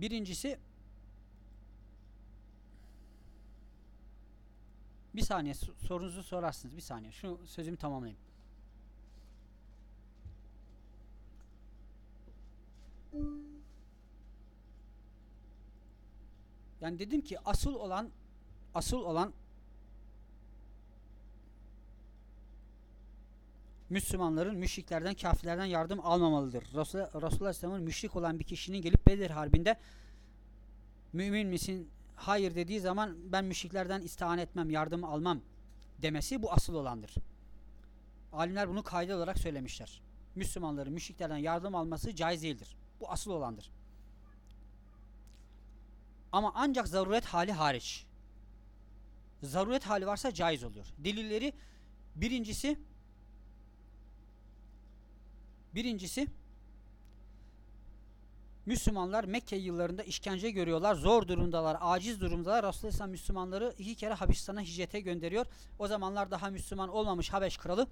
Birincisi bir saniye sorunuzu sorarsınız. Bir saniye. Şu sözümü tamamlayayım. Yani dedim ki asıl olan asıl olan Müslümanların müşriklerden, kafirlerden yardım almamalıdır. Resul, Resulullah Aleyhisselam'ın müşrik olan bir kişinin gelip Bedir Harbi'nde mümin misin? Hayır dediği zaman ben müşriklerden istihan etmem, yardım almam demesi bu asıl olandır. Alimler bunu kayda olarak söylemişler. Müslümanların müşriklerden yardım alması caiz değildir. Bu asıl olandır. Ama ancak zaruret hali hariç. Zaruret hali varsa caiz oluyor. Delilleri birincisi birincisi Müslümanlar Mekke yıllarında işkence görüyorlar. Zor durumdalar, aciz durumdalar. Resulullah Müslümanları iki kere Habeşistan'a hicrete gönderiyor. O zamanlar daha Müslüman olmamış Habeş kralı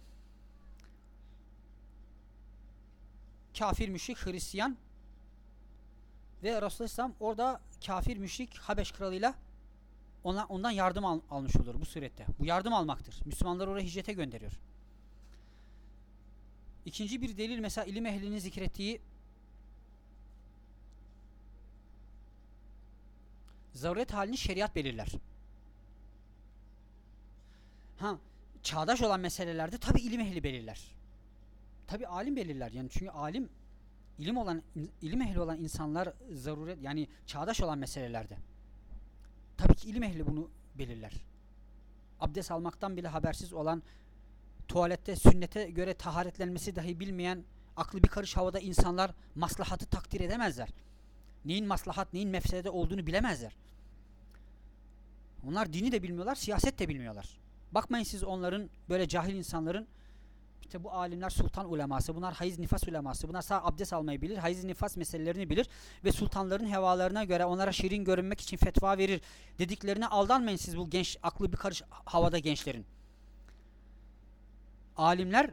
kafir müşrik Hristiyan ve Resulullah orada kafir müşrik Habeş kralıyla ona, ondan yardım al, almış olur bu surette. Bu yardım almaktır. Müslümanlar oraya hicrete gönderiyor. İkinci bir delil mesela ilim ehlinin zikrettiği zaruret halini şeriat belirler. Ha, çağdaş olan meselelerde tabi ilim ehli belirler. Tabi alim belirler. Yani çünkü alim ilim olan ilim ehli olan insanlar zaruret yani çağdaş olan meselelerde. Tabii ki ilim ehli bunu belirler. Abdest almaktan bile habersiz olan tuvalette sünnete göre taharetlenmesi dahi bilmeyen aklı bir karış havada insanlar maslahatı takdir edemezler. Neyin maslahat, neyin mefsede olduğunu bilemezler. Onlar dini de bilmiyorlar, siyaset de bilmiyorlar. Bakmayın siz onların böyle cahil insanların işte bu alimler sultan uleması, bunlar hayız nifas uleması, bunlar sadece abdest almayı bilir, hayız nifas meselelerini bilir ve sultanların hevalarına göre onlara şirin görünmek için fetva verir dediklerine aldanmayın siz bu genç, aklı bir karış havada gençlerin. Alimler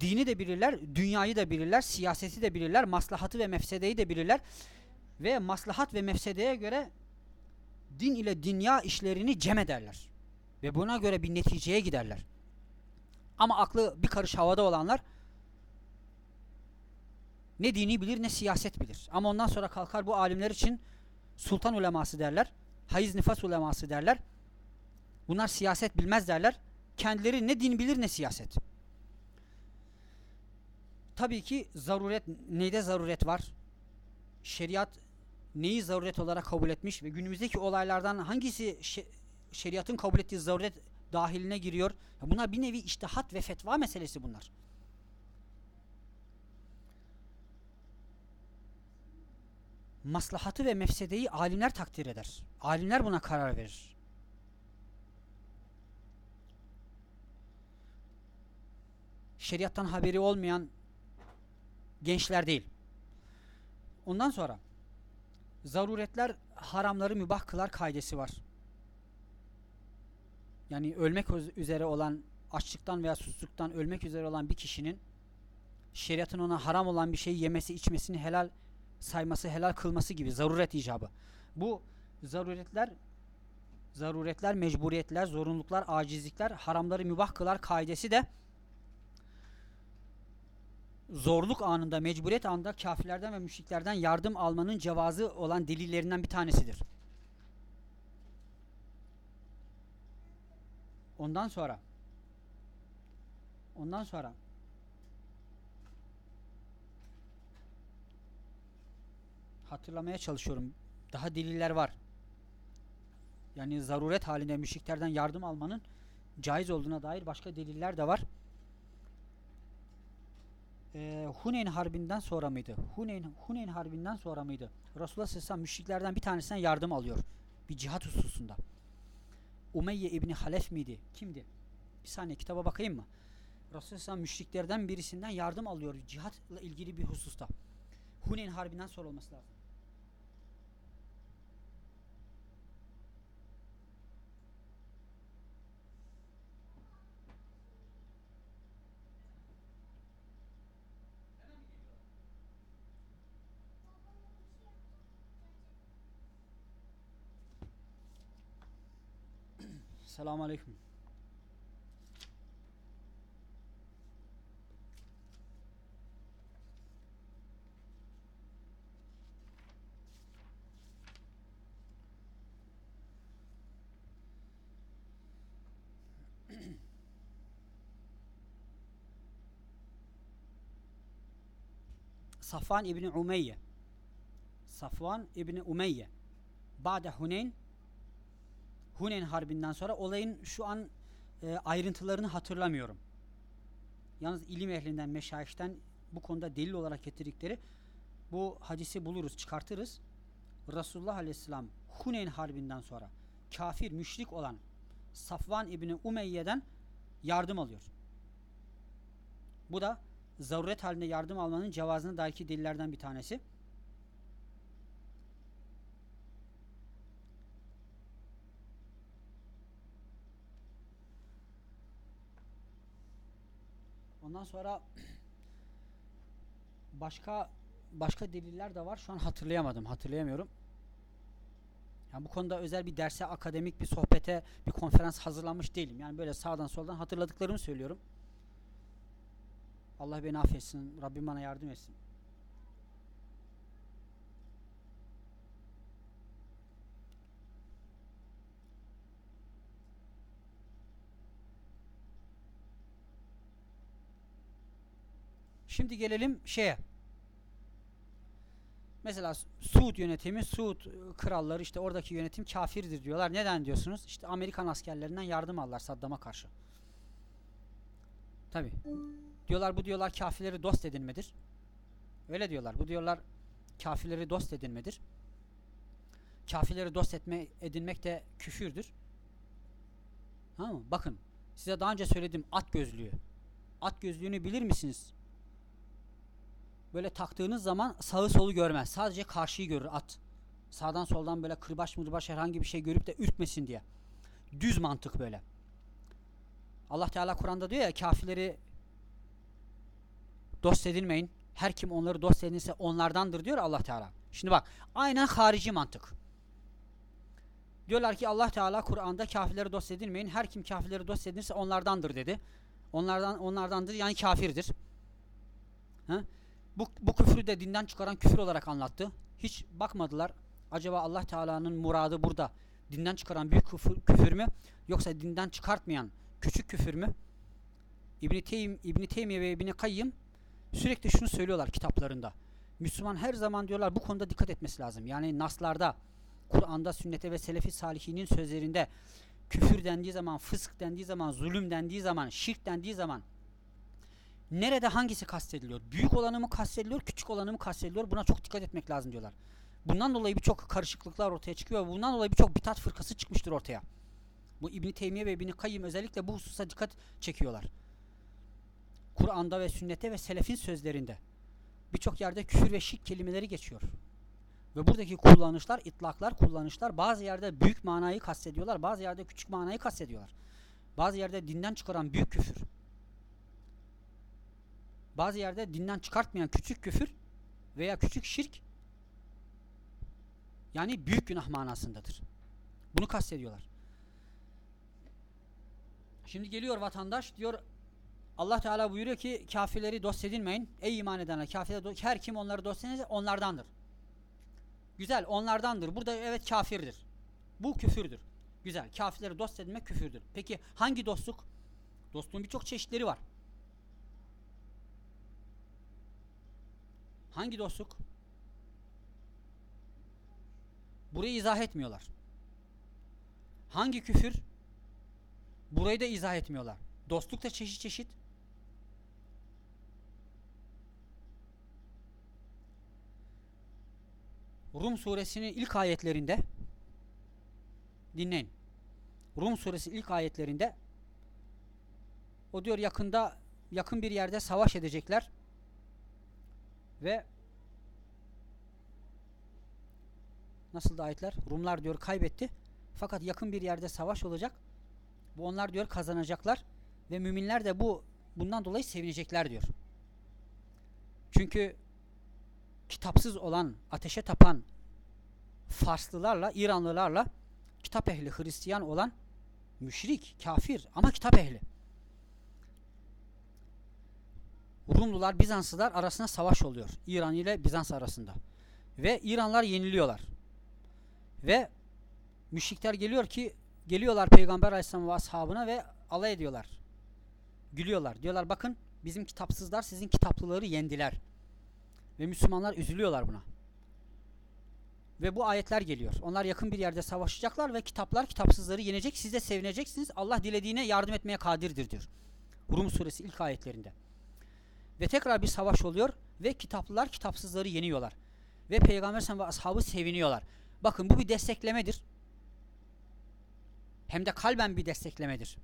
dini de bilirler, dünyayı da bilirler, siyaseti de bilirler, maslahatı ve mefsedeyi de bilirler ve maslahat ve mefsedeye göre din ile dünya işlerini cem ederler ve buna göre bir neticeye giderler. Ama aklı bir karış havada olanlar ne dini bilir ne siyaset bilir. Ama ondan sonra kalkar bu alimler için sultan uleması derler. Hayız nifas uleması derler. Bunlar siyaset bilmez derler. Kendileri ne din bilir ne siyaset. Tabii ki zaruret, neyde zaruret var? Şeriat neyi zaruret olarak kabul etmiş ve günümüzdeki olaylardan hangisi şeriatın kabul ettiği zaruret dahiline giriyor. Bunlar bir nevi iştihat ve fetva meselesi bunlar. Maslahatı ve mefsedeyi alimler takdir eder. Alimler buna karar verir. Şeriattan haberi olmayan gençler değil. Ondan sonra zaruretler haramları mübah kılar kaidesi var yani ölmek üzere olan açlıktan veya susuzluktan ölmek üzere olan bir kişinin şeriatın ona haram olan bir şey yemesi içmesini helal sayması helal kılması gibi zaruret icabı. Bu zaruretler zaruretler, mecburiyetler, zorunluluklar, acizlikler, haramları mübah kılar kaidesi de zorluk anında, mecburiyet anında kafirlerden ve müşriklerden yardım almanın cevazı olan delillerinden bir tanesidir. Ondan sonra ondan sonra hatırlamaya çalışıyorum. Daha deliller var. Yani zaruret halinde müşriklerden yardım almanın caiz olduğuna dair başka deliller de var. Ee, Huneyn Harbi'nden sonra mıydı? Huneyn, Huneyn Harbi'nden sonra mıydı? Resulullah Aleyhisselam müşriklerden bir tanesinden yardım alıyor. Bir cihat hususunda. Umeyye İbni Halef miydi? Kimdi? Bir saniye kitaba bakayım mı? Resulullah müşriklerden birisinden yardım alıyor cihatla ilgili bir hususta. Huneyn Harbi'nden sonra olması lazım. Selamun Aleyküm. Safvan İbni Umeyye Safvan İbni Umeyye Ba'de Huneyn Huneyn Harbi'nden sonra olayın şu an e, ayrıntılarını hatırlamıyorum. Yalnız ilim ehlinden, meşayihten bu konuda delil olarak getirdikleri bu hadisi buluruz, çıkartırız. Resulullah Aleyhisselam Huneyn Harbi'nden sonra kafir, müşrik olan Safvan İbni Umeyye'den yardım alıyor. Bu da zaruret halinde yardım almanın cevazına dair delillerden bir tanesi. Ondan sonra başka başka deliller de var. Şu an hatırlayamadım. Hatırlayamıyorum. Yani bu konuda özel bir derse, akademik bir sohbete, bir konferans hazırlanmış değilim. Yani böyle sağdan soldan hatırladıklarımı söylüyorum. Allah beni affetsin. Rabbim bana yardım etsin. Şimdi gelelim şeye. Mesela Suud yönetimi, Suud kralları işte oradaki yönetim kafirdir diyorlar. Neden diyorsunuz? İşte Amerikan askerlerinden yardım alırlar Saddam'a karşı. Tabi. Diyorlar bu diyorlar kafirleri dost edinmedir. Öyle diyorlar. Bu diyorlar kafirleri dost edinmedir. Kafirleri dost etme, edinmek de küfürdür. Tamam mı? Bakın size daha önce söyledim at gözlüğü. At gözlüğünü bilir misiniz? Böyle taktığınız zaman sağı solu görmez. Sadece karşıyı görür at. Sağdan soldan böyle kırbaç mırbaç herhangi bir şey görüp de ürkmesin diye. Düz mantık böyle. Allah Teala Kur'an'da diyor ya kafirleri dost edinmeyin. Her kim onları dost edinirse onlardandır diyor Allah Teala. Şimdi bak aynen harici mantık. Diyorlar ki Allah Teala Kur'an'da kafirleri dost edinmeyin. Her kim kafirleri dost edinirse onlardandır dedi. Onlardan onlardandır yani kafirdir. Ha? Bu, bu küfrü de dinden çıkaran küfür olarak anlattı. Hiç bakmadılar. Acaba Allah Teala'nın muradı burada dinden çıkaran büyük küfür, küfür mü yoksa dinden çıkartmayan küçük küfür mü? İbn Teym İbn Teymiye ve İbn Kayyım sürekli şunu söylüyorlar kitaplarında. Müslüman her zaman diyorlar bu konuda dikkat etmesi lazım. Yani naslarda, Kur'an'da, sünnete ve selefi salihinin sözlerinde küfür dendiği zaman, fısk dendiği zaman, zulüm dendiği zaman, şirk dendiği zaman nerede hangisi kastediliyor? Büyük olanı mı kastediliyor, küçük olanı mı kastediliyor? Buna çok dikkat etmek lazım diyorlar. Bundan dolayı birçok karışıklıklar ortaya çıkıyor. Bundan dolayı birçok bitat fırkası çıkmıştır ortaya. Bu İbn Teymiye ve İbn Kayyim özellikle bu hususa dikkat çekiyorlar. Kur'an'da ve sünnete ve selefin sözlerinde birçok yerde küfür ve şirk kelimeleri geçiyor. Ve buradaki kullanışlar, itlaklar, kullanışlar bazı yerde büyük manayı kastediyorlar, bazı yerde küçük manayı kastediyorlar. Bazı yerde dinden çıkaran büyük küfür. Bazı yerde dinden çıkartmayan küçük küfür veya küçük şirk yani büyük günah manasındadır. Bunu kastediyorlar. Şimdi geliyor vatandaş diyor Allah Teala buyuruyor ki kafirleri dost edinmeyin. Ey iman edenler kafirleri her kim onları dost edinirse onlardandır. Güzel onlardandır. Burada evet kafirdir. Bu küfürdür. Güzel. Kafirleri dost edinmek küfürdür. Peki hangi dostluk? Dostluğun birçok çeşitleri var. Hangi dostluk? Burayı izah etmiyorlar. Hangi küfür? Burayı da izah etmiyorlar. Dostluk da çeşit çeşit. Rum suresinin ilk ayetlerinde dinleyin. Rum suresi ilk ayetlerinde o diyor yakında yakın bir yerde savaş edecekler ve nasıl ayetler? Rumlar diyor kaybetti. Fakat yakın bir yerde savaş olacak. Bu onlar diyor kazanacaklar ve müminler de bu bundan dolayı sevinecekler diyor. Çünkü kitapsız olan, ateşe tapan Farslılarla, İranlılarla kitap ehli Hristiyan olan Müşrik, kafir ama kitap ehli. Rumlular, Bizanslılar arasında savaş oluyor. İran ile Bizans arasında. Ve İranlar yeniliyorlar. Ve müşrikler geliyor ki geliyorlar Peygamber Aleyhisselam ve ashabına ve alay ediyorlar. Gülüyorlar. Diyorlar bakın bizim kitapsızlar sizin kitaplıları yendiler. Ve Müslümanlar üzülüyorlar buna. Ve bu ayetler geliyor. Onlar yakın bir yerde savaşacaklar ve kitaplar kitapsızları yenecek. Siz de sevineceksiniz. Allah dilediğine yardım etmeye kadirdir diyor. Rum suresi ilk ayetlerinde. Ve tekrar bir savaş oluyor ve kitaplılar kitapsızları yeniyorlar. Ve Peygamber sen ve ashabı seviniyorlar. Bakın bu bir desteklemedir. Hem de kalben bir desteklemedir.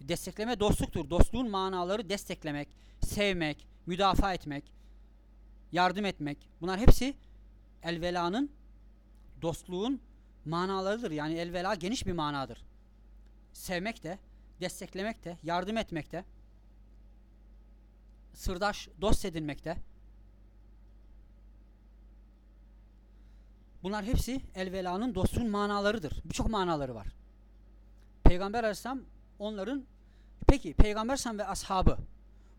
Destekleme dostluktur. Dostluğun manaları desteklemek, sevmek, müdafaa etmek, yardım etmek. Bunlar hepsi elvelanın, dostluğun manalarıdır. Yani elvela geniş bir manadır. Sevmek de, desteklemek de, yardım etmek de, sırdaş, dost edinmek de. Bunlar hepsi elvelanın, dostluğun manalarıdır. Birçok manaları var. Peygamber Aleyhisselam onların peki Peygamber Aleyhisselam ve ashabı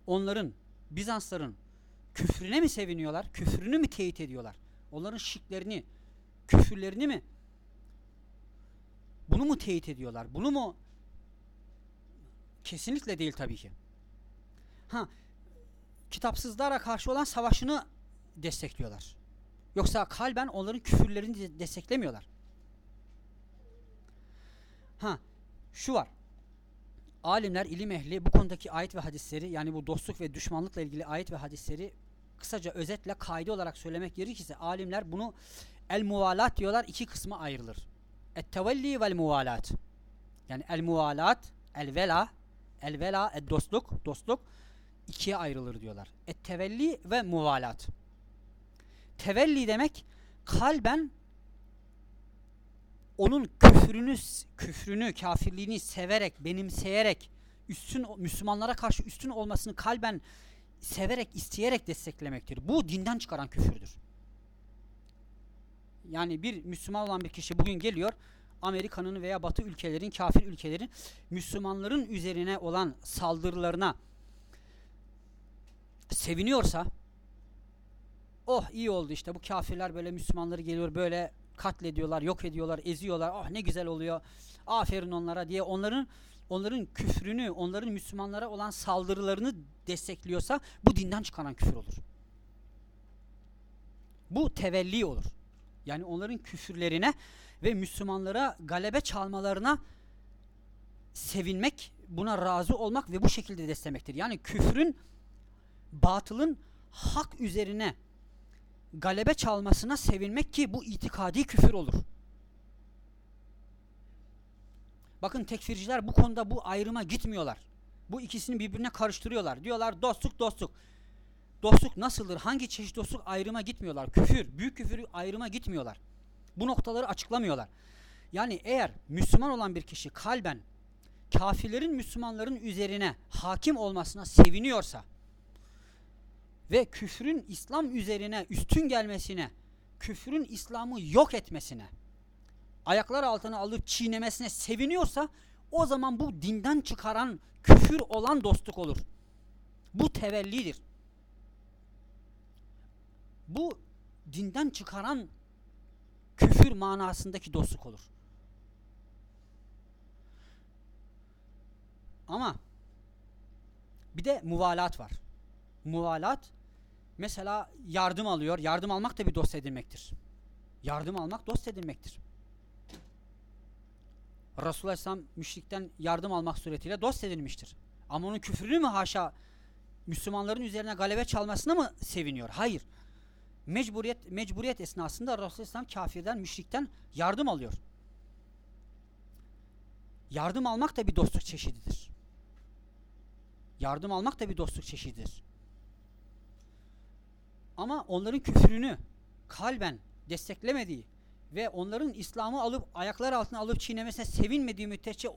onların Bizansların küfrüne mi seviniyorlar? Küfrünü mü teyit ediyorlar? Onların şirklerini, küfürlerini mi? Bunu mu teyit ediyorlar? Bunu mu? Kesinlikle değil tabii ki. Ha, kitapsızlara karşı olan savaşını destekliyorlar. Yoksa kalben onların küfürlerini desteklemiyorlar. Ha, şu var. Alimler, ilim ehli bu konudaki ayet ve hadisleri yani bu dostluk ve düşmanlıkla ilgili ayet ve hadisleri kısaca özetle kaide olarak söylemek gerekirse alimler bunu el muvalat diyorlar iki kısma ayrılır. Et tevelli vel muvalat. Yani el muvalat, el vela, el vela, el dostluk, dostluk ikiye ayrılır diyorlar. Et tevelli ve muvalat. Tevelli demek kalben onun küfrünü, küfrünü, kafirliğini severek, benimseyerek, üstün Müslümanlara karşı üstün olmasını kalben severek, isteyerek desteklemektir. Bu dinden çıkaran küfürdür. Yani bir Müslüman olan bir kişi bugün geliyor, Amerika'nın veya Batı ülkelerin, kafir ülkelerin Müslümanların üzerine olan saldırılarına seviniyorsa, oh iyi oldu işte bu kafirler böyle Müslümanları geliyor böyle katlediyorlar, yok ediyorlar, eziyorlar. Ah ne güzel oluyor. Aferin onlara diye onların onların küfrünü, onların Müslümanlara olan saldırılarını destekliyorsa bu dinden çıkaran küfür olur. Bu tevelli olur. Yani onların küfürlerine ve Müslümanlara galebe çalmalarına sevinmek, buna razı olmak ve bu şekilde desteklemektir. Yani küfrün, batılın hak üzerine galebe çalmasına sevinmek ki bu itikadi küfür olur. Bakın tekfirciler bu konuda bu ayrıma gitmiyorlar. Bu ikisini birbirine karıştırıyorlar. Diyorlar dostluk dostluk. Dostluk nasıldır? Hangi çeşit dostluk ayrıma gitmiyorlar. Küfür, büyük küfür ayrıma gitmiyorlar. Bu noktaları açıklamıyorlar. Yani eğer Müslüman olan bir kişi kalben kafirlerin Müslümanların üzerine hakim olmasına seviniyorsa ve küfrün İslam üzerine üstün gelmesine, küfrün İslam'ı yok etmesine, ayaklar altına alıp çiğnemesine seviniyorsa o zaman bu dinden çıkaran küfür olan dostluk olur. Bu tevellidir. Bu dinden çıkaran küfür manasındaki dostluk olur. Ama bir de muvalat var. Muvalat mesela yardım alıyor. Yardım almak da bir dost edinmektir. Yardım almak dost edinmektir. Resulullah Aleyhisselam müşrikten yardım almak suretiyle dost edilmiştir. Ama onun küfrünü mü haşa Müslümanların üzerine galebe çalmasına mı seviniyor? Hayır. Mecburiyet mecburiyet esnasında Resulullah Aleyhisselam kafirden, müşrikten yardım alıyor. Yardım almak da bir dostluk çeşididir. Yardım almak da bir dostluk çeşididir. Ama onların küfrünü kalben desteklemediği ve onların İslam'ı alıp ayaklar altına alıp çiğnemesine sevinmediği müddetçe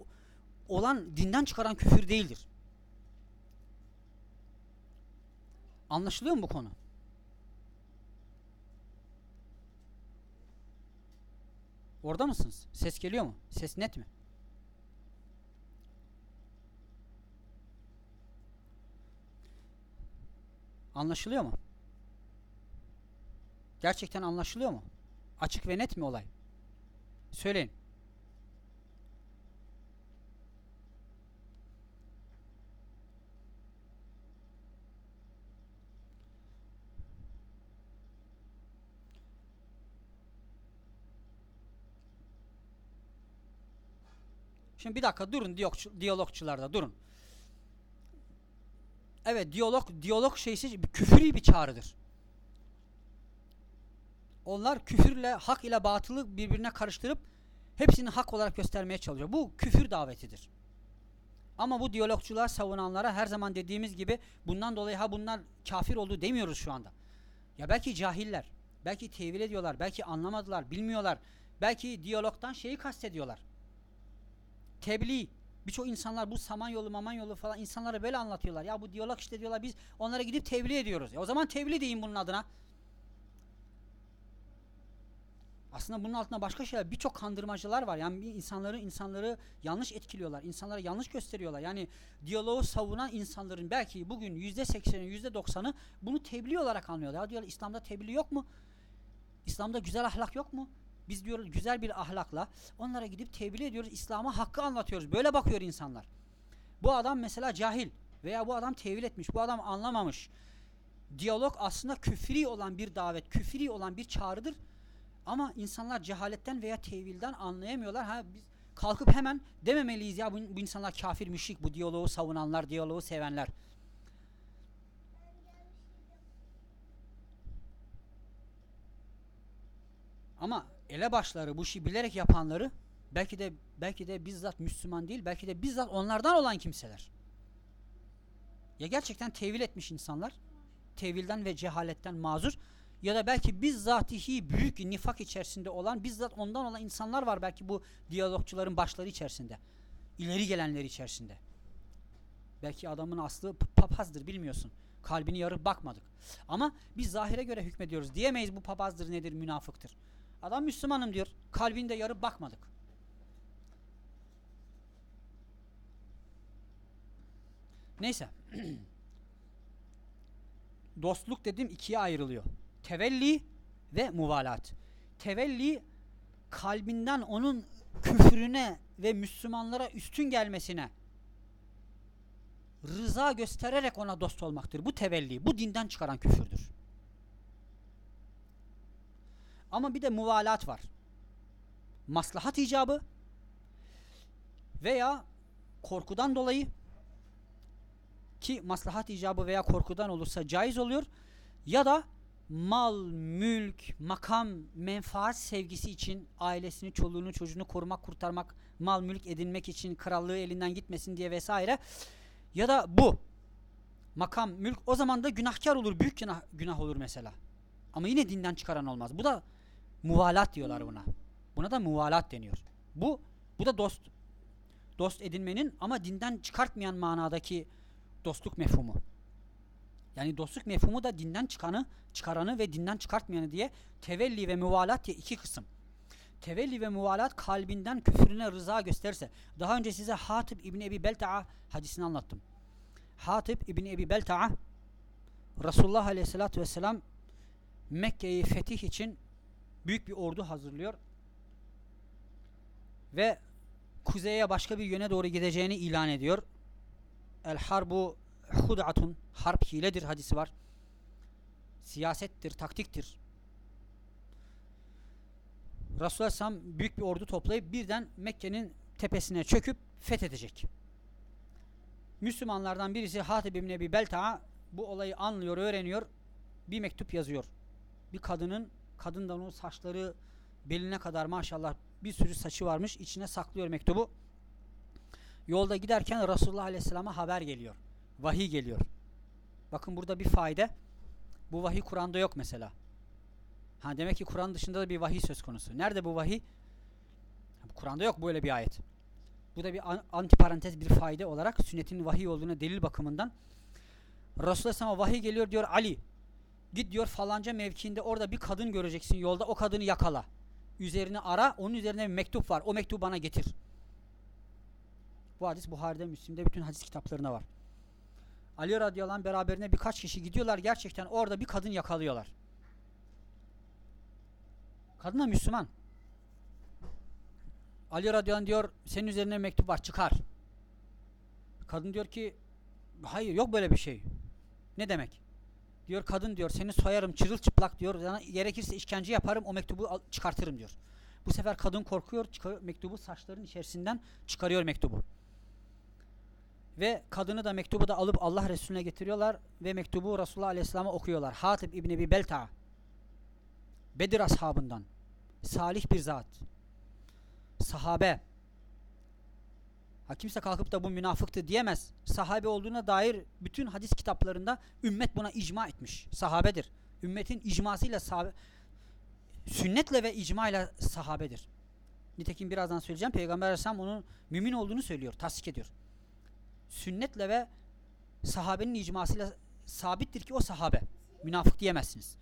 olan dinden çıkaran küfür değildir. Anlaşılıyor mu bu konu? Orada mısınız? Ses geliyor mu? Ses net mi? Anlaşılıyor mu? Gerçekten anlaşılıyor mu? Açık ve net mi olay? Söyleyin. Şimdi bir dakika durun diyalogçu, diyalogçularda durun. Evet diyalog diyalog şeysi küfürü bir çağrıdır. Onlar küfürle hak ile batılı birbirine karıştırıp hepsini hak olarak göstermeye çalışıyor. Bu küfür davetidir. Ama bu diyalogçular savunanlara her zaman dediğimiz gibi bundan dolayı ha bunlar kafir oldu demiyoruz şu anda. Ya belki cahiller, belki tevil ediyorlar, belki anlamadılar, bilmiyorlar. Belki diyalogtan şeyi kastediyorlar. Tebliğ. Birçok insanlar bu samanyolu mamanyolu falan insanlara böyle anlatıyorlar. Ya bu diyalog işte diyorlar biz onlara gidip tebliğ ediyoruz. E o zaman tebliğ deyin bunun adına. Aslında bunun altında başka şeyler, birçok kandırmacılar var. Yani insanları insanları yanlış etkiliyorlar. insanlara yanlış gösteriyorlar. Yani diyaloğu savunan insanların belki bugün yüzde sekseni, yüzde doksanı bunu tebliğ olarak anlıyorlar. Ya diyorlar İslam'da tebliğ yok mu? İslam'da güzel ahlak yok mu? Biz diyoruz güzel bir ahlakla onlara gidip tebliğ ediyoruz. İslam'a hakkı anlatıyoruz. Böyle bakıyor insanlar. Bu adam mesela cahil veya bu adam tevil etmiş. Bu adam anlamamış. Diyalog aslında küfri olan bir davet, küfri olan bir çağrıdır. Ama insanlar cehaletten veya tevilden anlayamıyorlar. Ha biz kalkıp hemen dememeliyiz ya bu, bu insanlar kafir, müşrik, bu diyaloğu savunanlar, diyaloğu sevenler. Ama elebaşları bu işi bilerek yapanları belki de belki de bizzat Müslüman değil, belki de bizzat onlardan olan kimseler. Ya gerçekten tevil etmiş insanlar, tevilden ve cehaletten mazur ya da belki bizzatihi büyük nifak içerisinde olan, bizzat ondan olan insanlar var belki bu diyalogçuların başları içerisinde. ileri gelenler içerisinde. Belki adamın aslı papazdır bilmiyorsun. Kalbini yarıp bakmadık. Ama biz zahire göre hükmediyoruz. Diyemeyiz bu papazdır nedir münafıktır. Adam Müslümanım diyor. Kalbini de yarıp bakmadık. Neyse. Dostluk dedim ikiye ayrılıyor tevelli ve muvalat. Tevelli kalbinden onun küfrüne ve Müslümanlara üstün gelmesine rıza göstererek ona dost olmaktır. Bu tevelli, bu dinden çıkaran küfürdür. Ama bir de muvalat var. Maslahat icabı veya korkudan dolayı ki maslahat icabı veya korkudan olursa caiz oluyor ya da mal, mülk, makam, menfaat sevgisi için ailesini, çoluğunu, çocuğunu korumak, kurtarmak, mal, mülk edinmek için krallığı elinden gitmesin diye vesaire. Ya da bu makam, mülk o zaman da günahkar olur, büyük günah, günah olur mesela. Ama yine dinden çıkaran olmaz. Bu da muvalat diyorlar buna. Buna da muvalat deniyor. Bu bu da dost dost edinmenin ama dinden çıkartmayan manadaki dostluk mefhumu. Yani dostluk mefhumu da dinden çıkanı, çıkaranı ve dinden çıkartmayanı diye tevelli ve muvalat diye iki kısım. Tevelli ve muvalat kalbinden küfrüne rıza gösterirse. Daha önce size Hatip İbni Ebi Belta'a hadisini anlattım. Hatip İbni Ebi Belta'a Resulullah Aleyhisselatü Vesselam Mekke'yi fetih için büyük bir ordu hazırlıyor ve kuzeye başka bir yöne doğru gideceğini ilan ediyor. El harbu hud'atun harp hiledir hadisi var. Siyasettir, taktiktir. Resulullah Sam büyük bir ordu toplayıp birden Mekke'nin tepesine çöküp fethedecek. Müslümanlardan birisi Hatib İbni Ebi Belta'a bu olayı anlıyor, öğreniyor. Bir mektup yazıyor. Bir kadının, kadından o saçları beline kadar maşallah bir sürü saçı varmış. içine saklıyor mektubu. Yolda giderken Resulullah Aleyhisselam'a haber geliyor. Vahiy geliyor. Bakın burada bir fayda. Bu vahiy Kur'an'da yok mesela. Ha demek ki Kur'an dışında da bir vahiy söz konusu. Nerede bu vahiy? Kur'an'da yok böyle bir ayet. Bu da bir antiparantez bir fayda olarak sünnetin vahiy olduğuna delil bakımından Resulullah sana vahiy geliyor diyor Ali git diyor falanca mevkiinde orada bir kadın göreceksin yolda o kadını yakala. Üzerini ara onun üzerine bir mektup var o mektubu bana getir. Bu hadis Buhari'de Müslim'de bütün hadis kitaplarına var. Ali radıyallahu anh beraberine birkaç kişi gidiyorlar. Gerçekten orada bir kadın yakalıyorlar. Kadın da Müslüman. Ali radıyallahu anh diyor senin üzerine mektup var çıkar. Kadın diyor ki hayır yok böyle bir şey. Ne demek? Diyor kadın diyor seni soyarım çırılçıplak diyor. Yani gerekirse işkence yaparım o mektubu çıkartırım diyor. Bu sefer kadın korkuyor çıkar, mektubu saçların içerisinden çıkarıyor mektubu. Ve kadını da mektubu da alıp Allah Resulüne getiriyorlar ve mektubu Resulullah Aleyhisselam'a okuyorlar. Hatip İbni Ebi Belta Bedir ashabından salih bir zat sahabe ha kimse kalkıp da bu münafıktı diyemez. Sahabe olduğuna dair bütün hadis kitaplarında ümmet buna icma etmiş. Sahabedir. Ümmetin icmasıyla sahabe sünnetle ve icmayla sahabedir. Nitekim birazdan söyleyeceğim. Peygamber Aleyhisselam onun mümin olduğunu söylüyor, tasdik ediyor. Sünnetle ve sahabenin icmasıyla sabittir ki o sahabe. Münafık diyemezsiniz.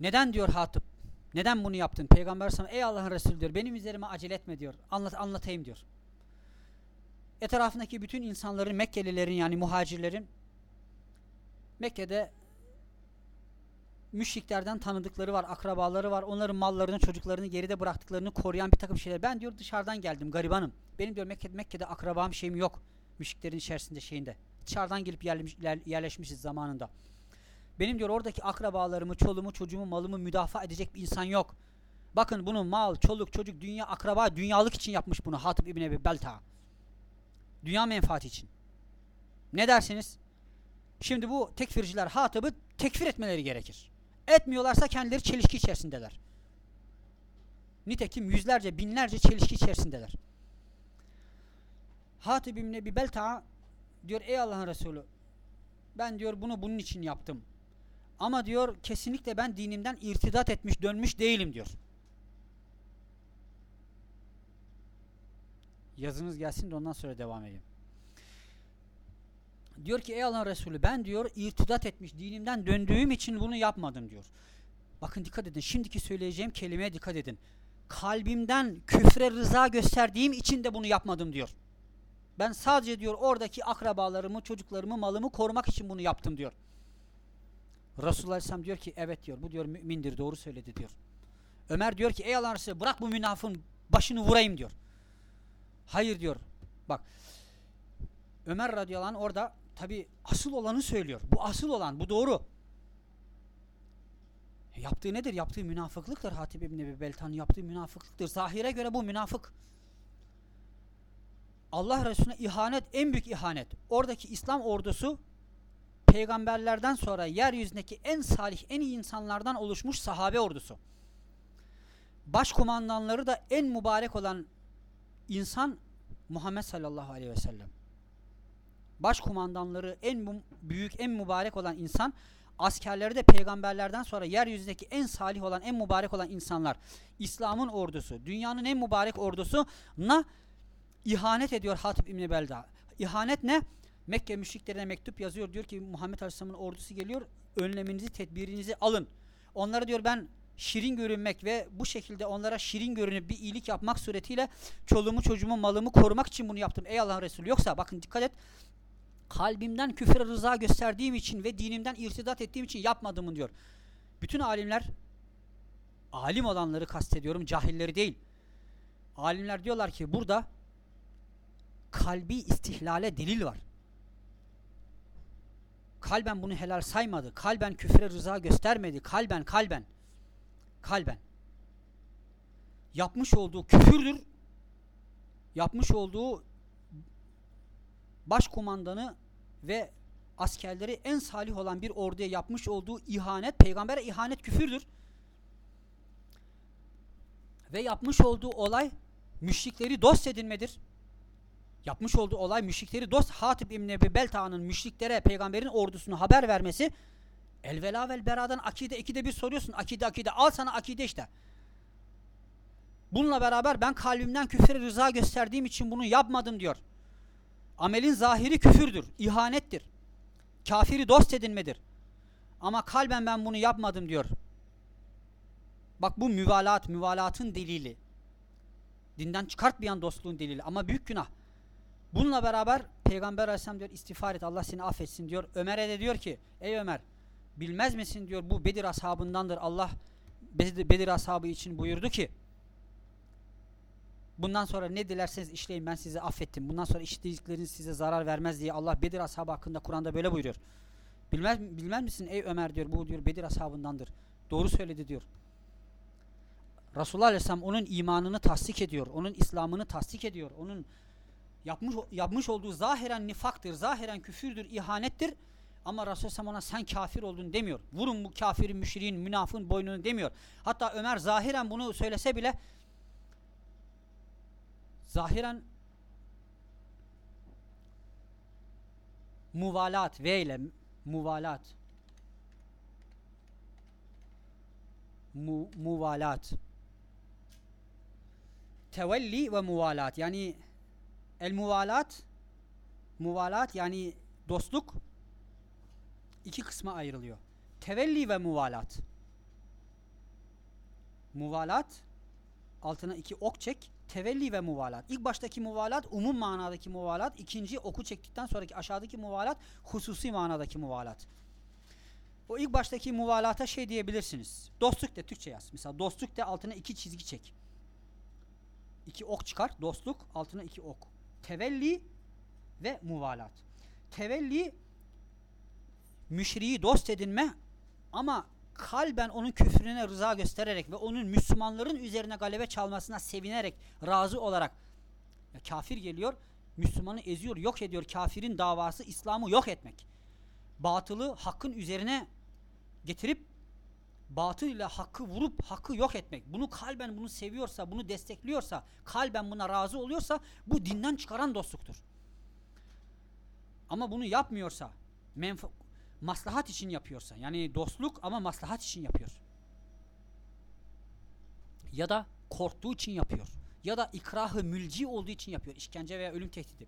Neden diyor Hatip? Neden bunu yaptın? Peygamber sana ey Allah'ın Resulü diyor. Benim üzerime acele etme diyor. Anlat, anlatayım diyor. Etrafındaki bütün insanların Mekkelilerin yani muhacirlerin Mekke'de müşriklerden tanıdıkları var, akrabaları var. Onların mallarını, çocuklarını geride bıraktıklarını koruyan bir takım şeyler. Ben diyor dışarıdan geldim, garibanım. Benim diyor Mekke, Mekke'de akrabam şeyim yok. Müşriklerin içerisinde şeyinde. Dışarıdan gelip yerleşmişiz zamanında. Benim diyor oradaki akrabalarımı, çoluğumu, çocuğumu, malımı müdafaa edecek bir insan yok. Bakın bunu mal, çoluk, çocuk, dünya, akraba, dünyalık için yapmış bunu Hatip İbni Ebi Belta. Dünya menfaati için. Ne dersiniz? Şimdi bu tekfirciler Hatip'i tekfir etmeleri gerekir. Etmiyorlarsa kendileri çelişki içerisindeler. Nitekim yüzlerce, binlerce çelişki içerisindeler. Hatib İbni Ebi Belta diyor ey Allah'ın Resulü ben diyor bunu bunun için yaptım. Ama diyor kesinlikle ben dinimden irtidat etmiş dönmüş değilim diyor. Yazınız gelsin de ondan sonra devam edeyim. Diyor ki ey Allah'ın Resulü ben diyor irtidat etmiş dinimden döndüğüm için bunu yapmadım diyor. Bakın dikkat edin şimdiki söyleyeceğim kelimeye dikkat edin. Kalbimden küfre rıza gösterdiğim için de bunu yapmadım diyor. Ben sadece diyor oradaki akrabalarımı, çocuklarımı, malımı korumak için bunu yaptım diyor. Resulullah Aleyhisselam diyor ki evet diyor bu diyor mümindir doğru söyledi diyor. Ömer diyor ki ey Allah'ın Resulü bırak bu münafığın başını vurayım diyor. Hayır diyor. Bak Ömer radıyallahu anh orada tabi asıl olanı söylüyor. Bu asıl olan bu doğru. E, yaptığı nedir? Yaptığı münafıklıktır. Hatip İbni Ebi Beltan'ın yaptığı münafıklıktır. Zahire göre bu münafık. Allah Resulüne ihanet en büyük ihanet. Oradaki İslam ordusu peygamberlerden sonra yeryüzündeki en salih, en iyi insanlardan oluşmuş sahabe ordusu. Başkumandanları da en mübarek olan insan Muhammed sallallahu aleyhi ve sellem. Başkumandanları en büyük, en mübarek olan insan, askerleri de peygamberlerden sonra yeryüzündeki en salih olan, en mübarek olan insanlar. İslam'ın ordusu, dünyanın en mübarek ordusuna ihanet ediyor Hatip İbni Belda. İhanet ne? Mekke müşriklerine mektup yazıyor. Diyor ki Muhammed Aleyhisselam'ın ordusu geliyor. Önleminizi, tedbirinizi alın. Onlara diyor ben şirin görünmek ve bu şekilde onlara şirin görünüp bir iyilik yapmak suretiyle çoluğumu, çocuğumu, malımı korumak için bunu yaptım. Ey Allah'ın Resulü. Yoksa bakın dikkat et. Kalbimden küfre rıza gösterdiğim için ve dinimden irtidat ettiğim için yapmadığımı diyor. Bütün alimler alim olanları kastediyorum, cahilleri değil. Alimler diyorlar ki burada kalbi istihlale delil var. Kalben bunu helal saymadı. Kalben küfre rıza göstermedi. Kalben, kalben. Kalben. Yapmış olduğu küfürdür. Yapmış olduğu başkumandanı ve askerleri en salih olan bir orduya yapmış olduğu ihanet, peygambere ihanet küfürdür. Ve yapmış olduğu olay müşrikleri dost edinmedir. Yapmış olduğu olay müşrikleri dost Hatip İbni Ebi Belta'nın müşriklere peygamberin ordusunu haber vermesi elvela vel beradan akide ikide bir soruyorsun. Akide akide al sana akide işte. Bununla beraber ben kalbimden küfre rıza gösterdiğim için bunu yapmadım diyor. Amelin zahiri küfürdür, ihanettir. Kafiri dost edinmedir. Ama kalben ben bunu yapmadım diyor. Bak bu müvalat, müvalatın delili. Dinden çıkartmayan dostluğun delili ama büyük günah. Bununla beraber Peygamber Aleyhisselam diyor istiğfar et Allah seni affetsin diyor. Ömer'e de diyor ki ey Ömer bilmez misin diyor bu Bedir ashabındandır. Allah Bedir ashabı için buyurdu ki bundan sonra ne dilerseniz işleyin ben sizi affettim. Bundan sonra işledikleriniz size zarar vermez diye Allah Bedir ashabı hakkında Kur'an'da böyle buyuruyor. Bilmez, bilmez misin ey Ömer diyor bu diyor Bedir ashabındandır. Doğru söyledi diyor. Resulullah Aleyhisselam onun imanını tasdik ediyor. Onun İslam'ını tasdik ediyor. Onun yapmış yapmış olduğu zahiren nifaktır, zahiren küfürdür, ihanettir. Ama Resulullah Aleyhisselam ona sen kafir oldun demiyor. Vurun bu kafirin, müşriğin, münafığın boynunu demiyor. Hatta Ömer zahiren bunu söylese bile zahiren muvalat ve ile muvalat mu, muvalat tevelli ve muvalat yani el muvalat muvalat yani dostluk iki kısma ayrılıyor. Tevelli ve muvalat. Muvalat altına iki ok çek. Tevelli ve muvalat. İlk baştaki muvalat umum manadaki muvalat. ikinci oku çektikten sonraki aşağıdaki muvalat hususi manadaki muvalat. O ilk baştaki muvalata şey diyebilirsiniz. Dostluk de Türkçe yaz. Mesela dostluk de altına iki çizgi çek. İki ok çıkar. Dostluk altına iki ok. Tevelli ve muvalat. Tevelli müşriyi dost edinme ama kalben onun küfrüne rıza göstererek ve onun Müslümanların üzerine galebe çalmasına sevinerek, razı olarak ya kafir geliyor, Müslümanı eziyor, yok ediyor. Kafirin davası İslam'ı yok etmek. Batılı hakkın üzerine getirip batıl ile hakkı vurup hakkı yok etmek. Bunu kalben bunu seviyorsa, bunu destekliyorsa, kalben buna razı oluyorsa bu dinden çıkaran dostluktur. Ama bunu yapmıyorsa, maslahat için yapıyorsa yani dostluk ama maslahat için yapıyor. Ya da korktuğu için yapıyor. Ya da ikrahı mülci olduğu için yapıyor. işkence veya ölüm tehdidi.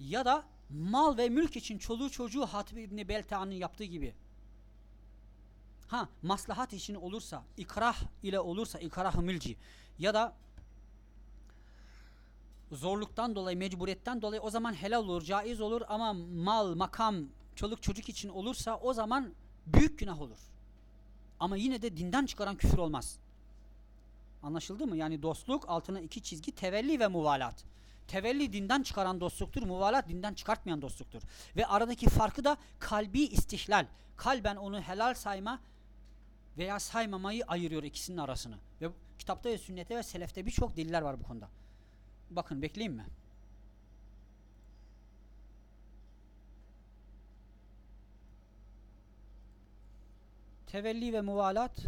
Ya da mal ve mülk için çoluğu çocuğu Hatib İbni Belta'nın yaptığı gibi. Ha maslahat için olursa, ikrah ile olursa ikrah mülci ya da zorluktan dolayı, mecburiyetten dolayı o zaman helal olur, caiz olur ama mal, makam, çoluk çocuk için olursa o zaman büyük günah olur. Ama yine de dinden çıkaran küfür olmaz. Anlaşıldı mı? Yani dostluk altına iki çizgi tevelli ve muvalat. Tevelli dinden çıkaran dostluktur, muvalat dinden çıkartmayan dostluktur. Ve aradaki farkı da kalbi istihlal. Kalben onu helal sayma veya saymamayı ayırıyor ikisinin arasını. Ve kitapta ve sünnete ve selefte birçok deliller var bu konuda. Bakın bekleyeyim mi? Tevelli ve muvalat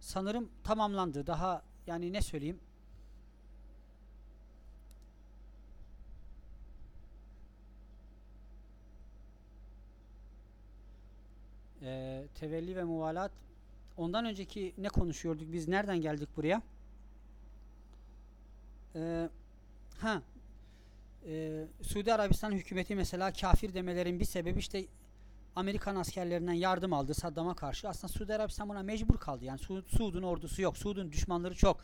sanırım tamamlandı. Daha yani ne söyleyeyim? Ee, tevelli ve muvalat ondan önceki ne konuşuyorduk? Biz nereden geldik buraya? Ee, ha e, Suudi Arabistan hükümeti mesela kafir demelerin bir sebebi işte Amerikan askerlerinden yardım aldı Saddam'a karşı. Aslında Suudi Arabistan buna mecbur kaldı. Yani Su Suud'un ordusu yok. Suud'un düşmanları çok.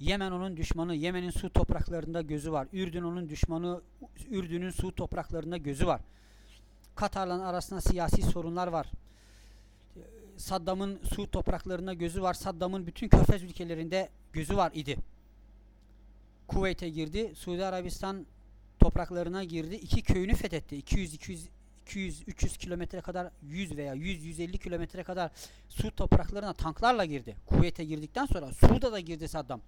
Yemen onun düşmanı. Yemen'in su topraklarında gözü var. Ürdün onun düşmanı. Ürdün'ün su topraklarında gözü var. Katar'la arasında siyasi sorunlar var. Saddam'ın su topraklarında gözü var. Saddam'ın bütün körfez ülkelerinde gözü var idi. Kuveyt'e girdi. Suudi Arabistan topraklarına girdi. İki köyünü fethetti. 200 200 200-300 kilometre kadar 100 veya 100-150 kilometre kadar Suud topraklarına tanklarla girdi. Kuvvete girdikten sonra Suud'a da girdi Saddam.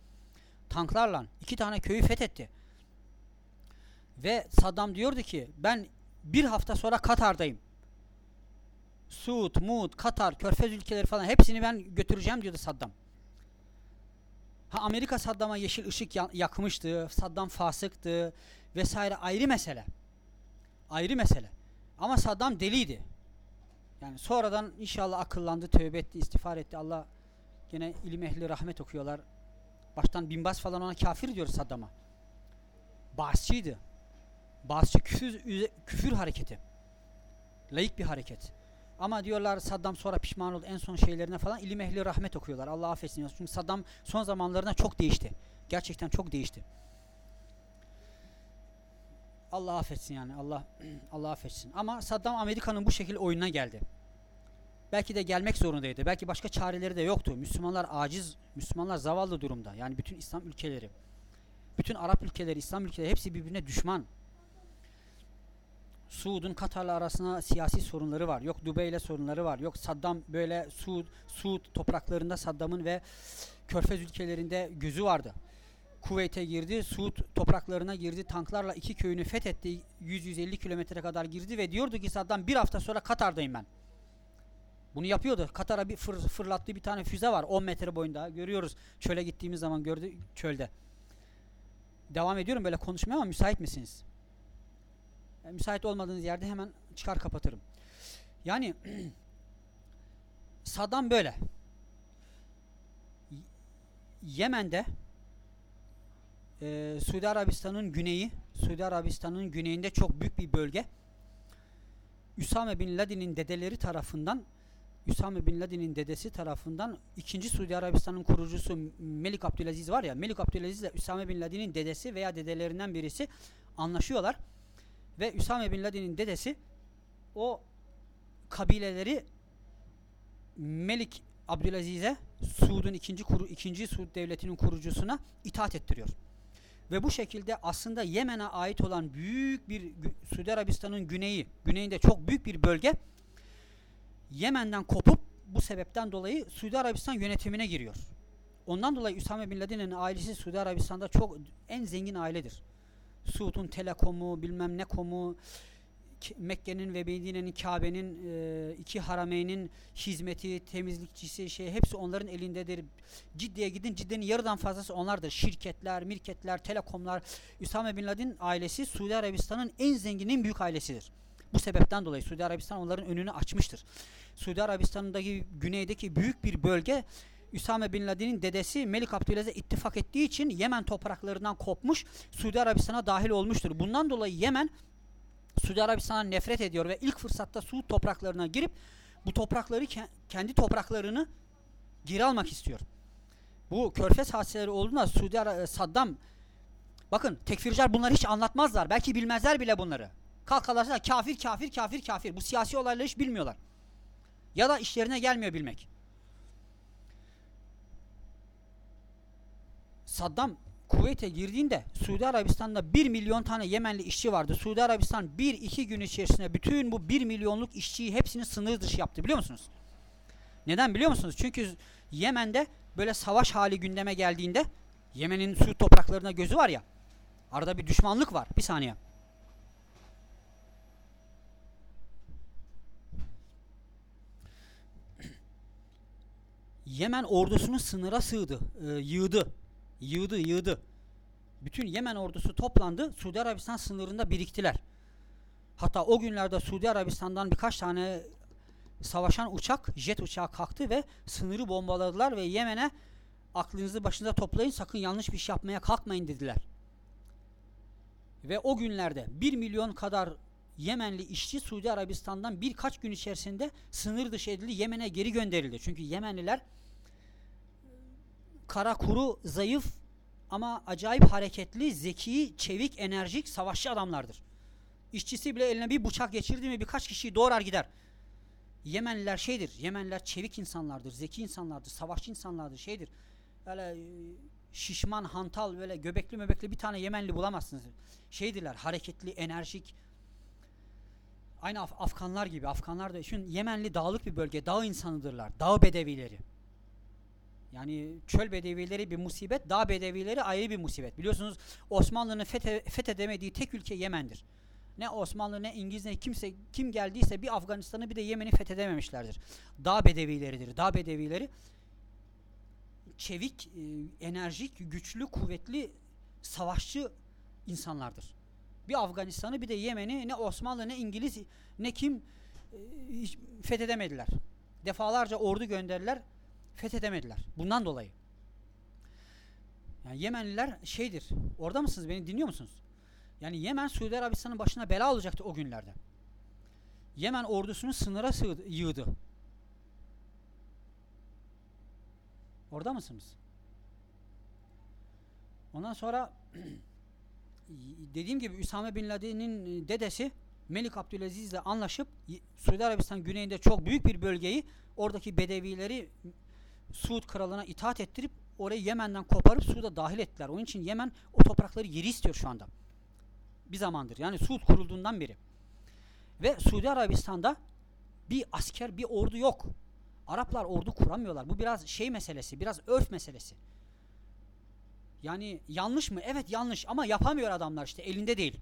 Tanklarla iki tane köyü fethetti. Ve Saddam diyordu ki ben bir hafta sonra Katar'dayım. Suud, Muud, Katar, Körfez ülkeleri falan hepsini ben götüreceğim diyordu Saddam. Ha Amerika Saddam'a yeşil ışık yakmıştı. Saddam fasıktı vesaire ayrı mesele. Ayrı mesele. Ama Saddam deliydi. Yani sonradan inşallah akıllandı, tövbe etti, istiğfar etti. Allah gene ilim ehli rahmet okuyorlar. Baştan binbaz falan ona kafir diyor Saddam'a. Bağışçıydı. Bağışçı küfür, küfür hareketi. Layık bir hareket. Ama diyorlar Saddam sonra pişman oldu en son şeylerine falan ilim ehli rahmet okuyorlar. Allah affetsin. Çünkü Saddam son zamanlarında çok değişti. Gerçekten çok değişti. Allah affetsin yani Allah Allah affetsin. Ama Saddam Amerika'nın bu şekilde oyununa geldi. Belki de gelmek zorundaydı. Belki başka çareleri de yoktu. Müslümanlar aciz, Müslümanlar zavallı durumda. Yani bütün İslam ülkeleri, bütün Arap ülkeleri, İslam ülkeleri hepsi birbirine düşman. Suud'un Katar'la arasında siyasi sorunları var. Yok Dubai ile sorunları var. Yok Saddam böyle Suud, Suud topraklarında Saddam'ın ve Körfez ülkelerinde gözü vardı. Kuveyt'e girdi, Suud topraklarına girdi, tanklarla iki köyünü fethetti, 100-150 kilometre kadar girdi ve diyordu ki Saddam bir hafta sonra Katar'dayım ben. Bunu yapıyordu. Katar'a bir fır, fırlattığı bir tane füze var 10 metre boyunda. Görüyoruz. Çöle gittiğimiz zaman gördü çölde. Devam ediyorum böyle konuşmaya ama müsait misiniz? Yani müsait olmadığınız yerde hemen çıkar kapatırım. Yani Saddam böyle. Yemen'de e, Suudi Arabistan'ın güneyi, Suudi Arabistan'ın güneyinde çok büyük bir bölge. Üsame Bin Laden'in dedeleri tarafından Üsame Bin Laden'in dedesi tarafından ikinci Suudi Arabistan'ın kurucusu Melik Abdülaziz var ya Melik Abdülaziz ile Üsame Bin Laden'in dedesi veya dedelerinden birisi anlaşıyorlar. Ve Üsame Bin Laden'in dedesi o kabileleri Melik Abdülaziz'e Suud'un ikinci kuru, ikinci Suud devletinin kurucusuna itaat ettiriyor. Ve bu şekilde aslında Yemen'e ait olan büyük bir Suudi Arabistan'ın güneyi, güneyinde çok büyük bir bölge Yemen'den kopup bu sebepten dolayı Suudi Arabistan yönetimine giriyor. Ondan dolayı Üsame Bin Laden'in ailesi Suudi Arabistan'da çok en zengin ailedir. Suud'un telekomu, bilmem ne komu, Mekke'nin ve Medine'nin, Kabe'nin, e, iki harameynin hizmeti, temizlikçisi şey hepsi onların elindedir. Ciddiye gidin, Cidde'nin yarıdan fazlası onlardır. Şirketler, mirketler, telekomlar. Üsame Bin Laden ailesi Suudi Arabistan'ın en zengin, en büyük ailesidir. Bu sebepten dolayı Suudi Arabistan onların önünü açmıştır. Suudi Arabistan'daki güneydeki büyük bir bölge Üsame Bin Laden'in dedesi Melik Abdülaziz'e ittifak ettiği için Yemen topraklarından kopmuş Suudi Arabistan'a dahil olmuştur. Bundan dolayı Yemen Suudi Arabistan'a nefret ediyor ve ilk fırsatta Suud topraklarına girip bu toprakları ke kendi topraklarını geri almak istiyor. Bu körfez hadiseleri olduğunda Suudi Ara Saddam bakın tekfirciler bunları hiç anlatmazlar. Belki bilmezler bile bunları. Kalkarlarsa kafir kafir kafir kafir. Bu siyasi olayları hiç bilmiyorlar. Ya da işlerine gelmiyor bilmek. Saddam Kuveyt'e girdiğinde Suudi Arabistan'da 1 milyon tane Yemenli işçi vardı. Suudi Arabistan 1-2 gün içerisinde bütün bu 1 milyonluk işçiyi hepsini sınır dışı yaptı biliyor musunuz? Neden biliyor musunuz? Çünkü Yemen'de böyle savaş hali gündeme geldiğinde Yemen'in Suud topraklarına gözü var ya arada bir düşmanlık var. Bir saniye. Yemen ordusunu sınıra sığdı, e, yığdı. Yığdı, yığdı. Bütün Yemen ordusu toplandı. Suudi Arabistan sınırında biriktiler. Hatta o günlerde Suudi Arabistan'dan birkaç tane savaşan uçak, jet uçağı kalktı ve sınırı bombaladılar ve Yemen'e aklınızı başında toplayın sakın yanlış bir şey yapmaya kalkmayın dediler. Ve o günlerde 1 milyon kadar Yemenli işçi Suudi Arabistan'dan birkaç gün içerisinde sınır dışı edildi Yemen'e geri gönderildi. Çünkü Yemenliler kara kuru, zayıf ama acayip hareketli, zeki, çevik, enerjik, savaşçı adamlardır. İşçisi bile eline bir bıçak geçirdi mi birkaç kişiyi doğrar gider. Yemenliler şeydir, Yemenliler çevik insanlardır, zeki insanlardır, savaşçı insanlardır, şeydir. Böyle e, şişman, hantal, böyle göbekli möbekli bir tane Yemenli bulamazsınız. Şeydirler, hareketli, enerjik. Aynı Af Afganlar gibi. Afganlar da, şimdi Yemenli dağlık bir bölge, dağ insanıdırlar, dağ bedevileri. Yani çöl bedevileri bir musibet, dağ bedevileri ayrı bir musibet. Biliyorsunuz Osmanlı'nın fethe, fethedemediği tek ülke Yemen'dir. Ne Osmanlı ne İngiliz ne kimse kim geldiyse bir Afganistan'ı bir de Yemen'i fethedememişlerdir. Dağ bedevileridir. Dağ bedevileri çevik, e, enerjik, güçlü, kuvvetli savaşçı insanlardır. Bir Afganistan'ı bir de Yemen'i ne Osmanlı ne İngiliz ne kim e, fethedemediler. Defalarca ordu gönderdiler fethedemediler. Bundan dolayı. Yani Yemenliler şeydir. Orada mısınız? Beni dinliyor musunuz? Yani Yemen Suudi Arabistan'ın başına bela olacaktı o günlerde. Yemen ordusunu sınıra sığdı, yığdı. Orada mısınız? Ondan sonra dediğim gibi Üsame Bin Laden'in dedesi Melik Abdülaziz ile anlaşıp Suudi Arabistan güneyinde çok büyük bir bölgeyi oradaki bedevileri Suud kralına itaat ettirip orayı Yemen'den koparıp Suud'a dahil ettiler. Onun için Yemen o toprakları yeri istiyor şu anda. Bir zamandır. Yani Suud kurulduğundan beri. Ve Suudi Arabistan'da bir asker, bir ordu yok. Araplar ordu kuramıyorlar. Bu biraz şey meselesi, biraz örf meselesi. Yani yanlış mı? Evet yanlış ama yapamıyor adamlar işte elinde değil.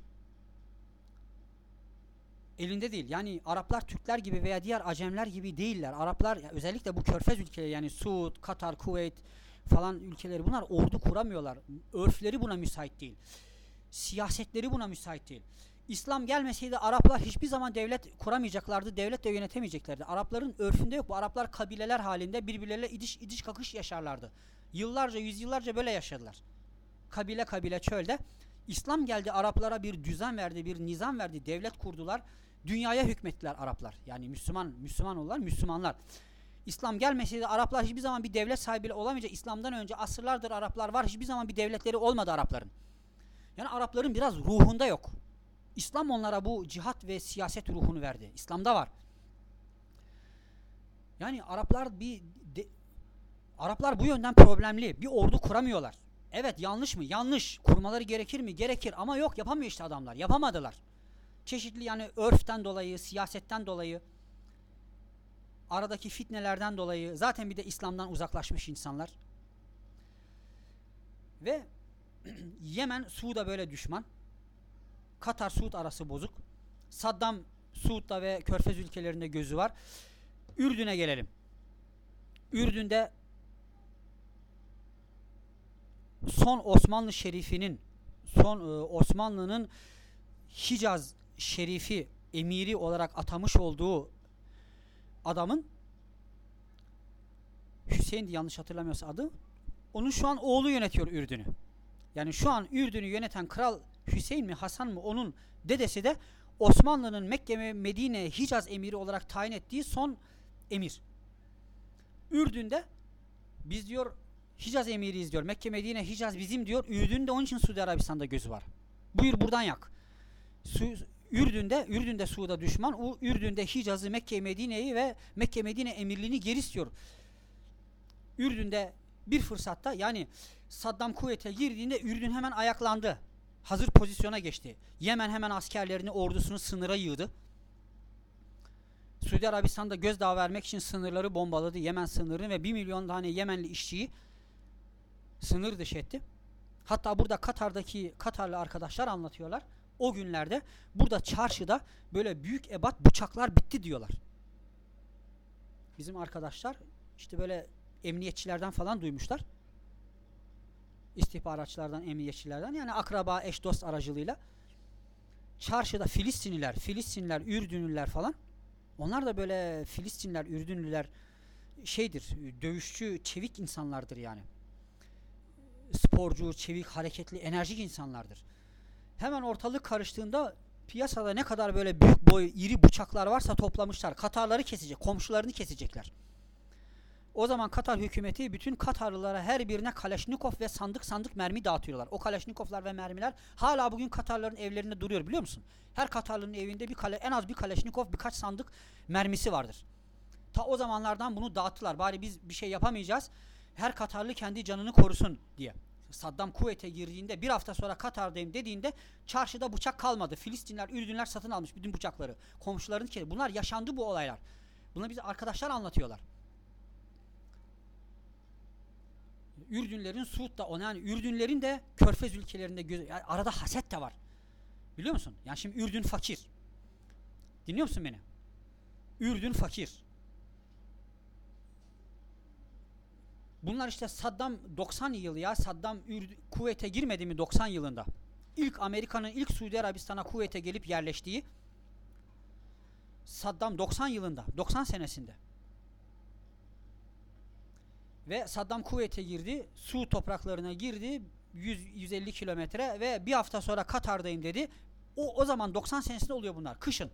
Elinde değil. Yani Araplar Türkler gibi veya diğer Acemler gibi değiller. Araplar özellikle bu körfez ülkeleri yani Suud, Katar, Kuveyt falan ülkeleri bunlar ordu kuramıyorlar. Örfleri buna müsait değil. Siyasetleri buna müsait değil. İslam gelmeseydi Araplar hiçbir zaman devlet kuramayacaklardı, devlet de yönetemeyeceklerdi. Arapların örfünde yok bu. Araplar kabileler halinde birbirleriyle idiş idiş kakış yaşarlardı. Yıllarca, yüzyıllarca böyle yaşadılar. Kabile kabile çölde. İslam geldi Araplara bir düzen verdi, bir nizam verdi, devlet kurdular. Dünyaya hükmettiler Araplar. Yani Müslüman, Müslüman oldular, Müslümanlar. İslam gelmeseydi Araplar hiçbir zaman bir devlet sahibi olamayacak. İslam'dan önce asırlardır Araplar var. Hiçbir zaman bir devletleri olmadı Arapların. Yani Arapların biraz ruhunda yok. İslam onlara bu cihat ve siyaset ruhunu verdi. İslam'da var. Yani Araplar bir de, Araplar bu yönden problemli. Bir ordu kuramıyorlar. Evet yanlış mı? Yanlış. Kurmaları gerekir mi? Gerekir ama yok yapamıyor işte adamlar. Yapamadılar. Çeşitli yani örften dolayı, siyasetten dolayı, aradaki fitnelerden dolayı zaten bir de İslam'dan uzaklaşmış insanlar. Ve Yemen Suud'a böyle düşman. Katar Suud arası bozuk. Saddam Suud'da ve Körfez ülkelerinde gözü var. Ürdün'e gelelim. Ürdün'de son Osmanlı şerifinin son e, Osmanlı'nın Hicaz şerifi emiri olarak atamış olduğu adamın Hüseyin yanlış hatırlamıyorsa adı onun şu an oğlu yönetiyor Ürdün'ü. Yani şu an Ürdün'ü yöneten kral Hüseyin mi Hasan mı onun dedesi de Osmanlı'nın Mekke ve Medine Hicaz emiri olarak tayin ettiği son emir. Ürdün'de biz diyor Hicaz emiriyiz diyor. Mekke Medine Hicaz bizim diyor. Ürdün'de onun için Suudi Arabistan'da gözü var. Buyur buradan yak. Su, Ürdün'de, Ürdün'de Suud'a düşman. O Ürdün'de Hicaz'ı, Mekke Medine'yi ve Mekke Medine emirliğini geri istiyor. Ürdün'de bir fırsatta yani Saddam kuvvete girdiğinde Ürdün hemen ayaklandı. Hazır pozisyona geçti. Yemen hemen askerlerini, ordusunu sınıra yığdı. Suudi Arabistan'da gözdağı vermek için sınırları bombaladı. Yemen sınırını ve bir milyon tane Yemenli işçiyi sınır dışı etti. Hatta burada Katar'daki Katarlı arkadaşlar anlatıyorlar. O günlerde burada çarşıda böyle büyük ebat bıçaklar bitti diyorlar. Bizim arkadaşlar işte böyle emniyetçilerden falan duymuşlar. İstihbaratçılardan, emniyetçilerden yani akraba, eş, dost aracılığıyla çarşıda Filistinliler, Filistinliler, Ürdünlüler falan onlar da böyle Filistinliler, Ürdünlüler şeydir, dövüşçü, çevik insanlardır yani. Sporcu, çevik, hareketli, enerjik insanlardır. Hemen ortalık karıştığında piyasada ne kadar böyle büyük boy, iri bıçaklar varsa toplamışlar. Katarları kesecek, komşularını kesecekler. O zaman Katar hükümeti bütün Katarlılara her birine Kaleşnikov ve sandık sandık mermi dağıtıyorlar. O Kaleşnikovlar ve mermiler hala bugün Katarların evlerinde duruyor biliyor musun? Her Katarlının evinde bir kale, en az bir Kaleşnikov birkaç sandık mermisi vardır. Ta o zamanlardan bunu dağıttılar. Bari biz bir şey yapamayacağız. Her Katarlı kendi canını korusun diye. Saddam kuvvete girdiğinde bir hafta sonra Katar'dayım dediğinde çarşıda bıçak kalmadı. Filistinler, Ürdünler satın almış bütün bıçakları. Komşuların ki bunlar yaşandı bu olaylar. Bunu bize arkadaşlar anlatıyorlar. Ürdünlerin Suud'da ona yani Ürdünlerin de Körfez ülkelerinde göz, yani arada haset de var. Biliyor musun? Yani şimdi Ürdün fakir. Dinliyor musun beni? Ürdün fakir. Bunlar işte Saddam 90 yılı ya Saddam kuvvete girmedi mi 90 yılında? İlk Amerika'nın ilk Suudi Arabistan'a kuvvete gelip yerleştiği Saddam 90 yılında, 90 senesinde. Ve Saddam kuvvete girdi. Su topraklarına girdi. 100 150 kilometre ve bir hafta sonra Katar'dayım dedi. O o zaman 90 senesinde oluyor bunlar. Kışın.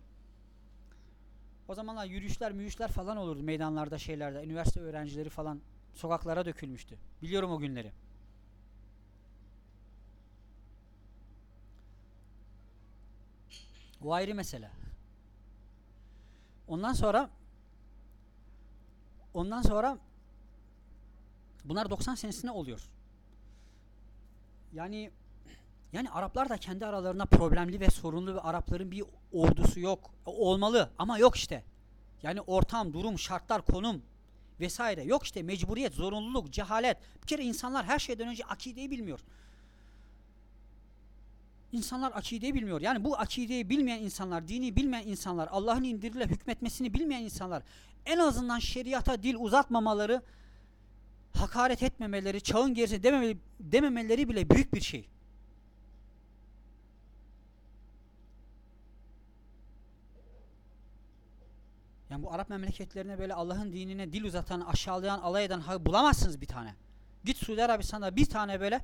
O zamanlar yürüyüşler, müyüşler falan olurdu meydanlarda, şeylerde. Üniversite öğrencileri falan sokaklara dökülmüştü. Biliyorum o günleri. O ayrı mesele. Ondan sonra ondan sonra bunlar 90 senesinde oluyor. Yani yani Araplar da kendi aralarında problemli ve sorunlu ve Arapların bir ordusu yok. Olmalı ama yok işte. Yani ortam, durum, şartlar, konum vesaire yok işte mecburiyet, zorunluluk, cehalet. Bir kere insanlar her şeyden önce akideyi bilmiyor. İnsanlar akideyi bilmiyor. Yani bu akideyi bilmeyen insanlar, dini bilmeyen insanlar, Allah'ın indiriyle hükmetmesini bilmeyen insanlar en azından şeriata dil uzatmamaları, hakaret etmemeleri, çağın gerisinde dememeleri, dememeleri bile büyük bir şey. Yani bu Arap memleketlerine böyle Allah'ın dinine dil uzatan, aşağılayan, alay eden bulamazsınız bir tane. Git Suudi Arabistan'da bir tane böyle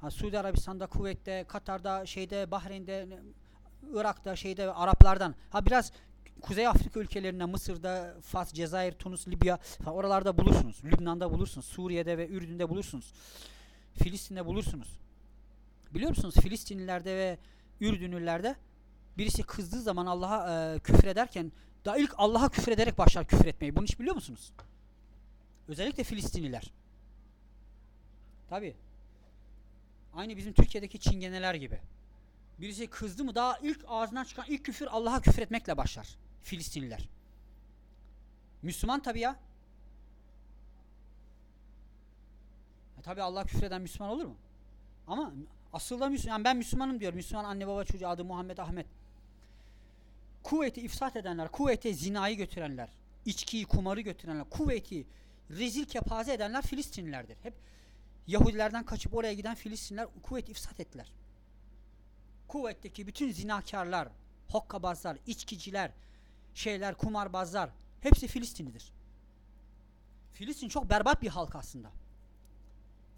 ha, Suudi Arabistan'da, Kuveyt'te, Katar'da, şeyde, Bahreyn'de, Irak'ta, şeyde Araplardan. Ha biraz Kuzey Afrika ülkelerinde, Mısır'da, Fas, Cezayir, Tunus, Libya falan oralarda bulursunuz. Lübnan'da bulursunuz. Suriye'de ve Ürdün'de bulursunuz. Filistin'de bulursunuz. Biliyor musunuz Filistinlilerde ve Ürdünlülerde birisi kızdığı zaman Allah'a e, küfür ederken daha ilk Allah'a küfür ederek başlar küfür etmeyi. Bunu hiç biliyor musunuz? Özellikle Filistinliler. Tabi. Aynı bizim Türkiye'deki çingeneler gibi. Birisi kızdı mı daha ilk ağzından çıkan ilk küfür Allah'a küfür etmekle başlar. Filistinliler. Müslüman tabi ya. E tabi Allah küfür eden Müslüman olur mu? Ama asılda Müslüman. Yani ben Müslümanım diyor. Müslüman anne baba çocuğu adı Muhammed Ahmet. Kuvveti ifsat edenler, kuvvete zinayı götürenler, içkiyi, kumarı götürenler, kuvveti rezil kepaze edenler Filistinlilerdir. Hep Yahudilerden kaçıp oraya giden Filistinler kuvvet ifsat ettiler. Kuvvetteki bütün zinakarlar, hokkabazlar, içkiciler, şeyler, kumarbazlar hepsi Filistinlidir. Filistin çok berbat bir halk aslında.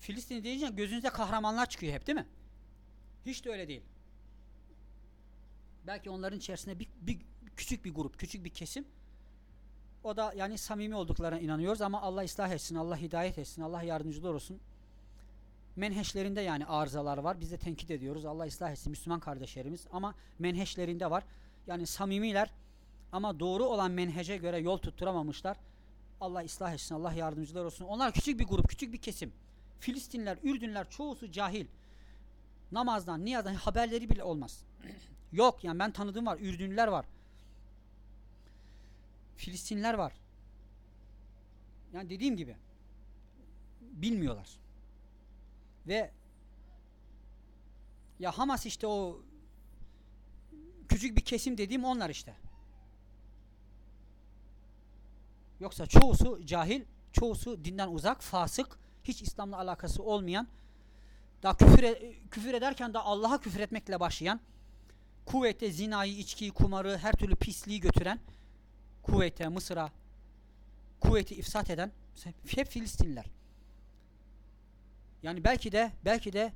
Filistin deyince gözünüze kahramanlar çıkıyor hep değil mi? Hiç de öyle değil. Belki onların içerisinde bir, bir küçük bir grup, küçük bir kesim. O da yani samimi olduklarına inanıyoruz ama Allah ıslah etsin, Allah hidayet etsin, Allah yardımcılar olsun. Menheşlerinde yani arızalar var. Biz de tenkit ediyoruz. Allah ıslah etsin Müslüman kardeşlerimiz ama menheşlerinde var. Yani samimiler ama doğru olan menhece göre yol tutturamamışlar. Allah ıslah etsin, Allah yardımcılar olsun. Onlar küçük bir grup, küçük bir kesim. Filistinler, Ürdünler çoğusu cahil. Namazdan, niyazdan haberleri bile olmaz. Yok yani ben tanıdığım var. Ürdünlüler var. Filistinler var. Yani dediğim gibi bilmiyorlar. Ve ya Hamas işte o küçük bir kesim dediğim onlar işte. Yoksa çoğusu cahil, çoğusu dinden uzak, fasık, hiç İslam'la alakası olmayan, daha küfür, e, küfür ederken de Allah'a küfür etmekle başlayan, kuvvete zinayı, içkiyi, kumarı, her türlü pisliği götüren, kuvvete, Mısır'a, kuvveti ifsat eden hep Filistinliler. Yani belki de belki de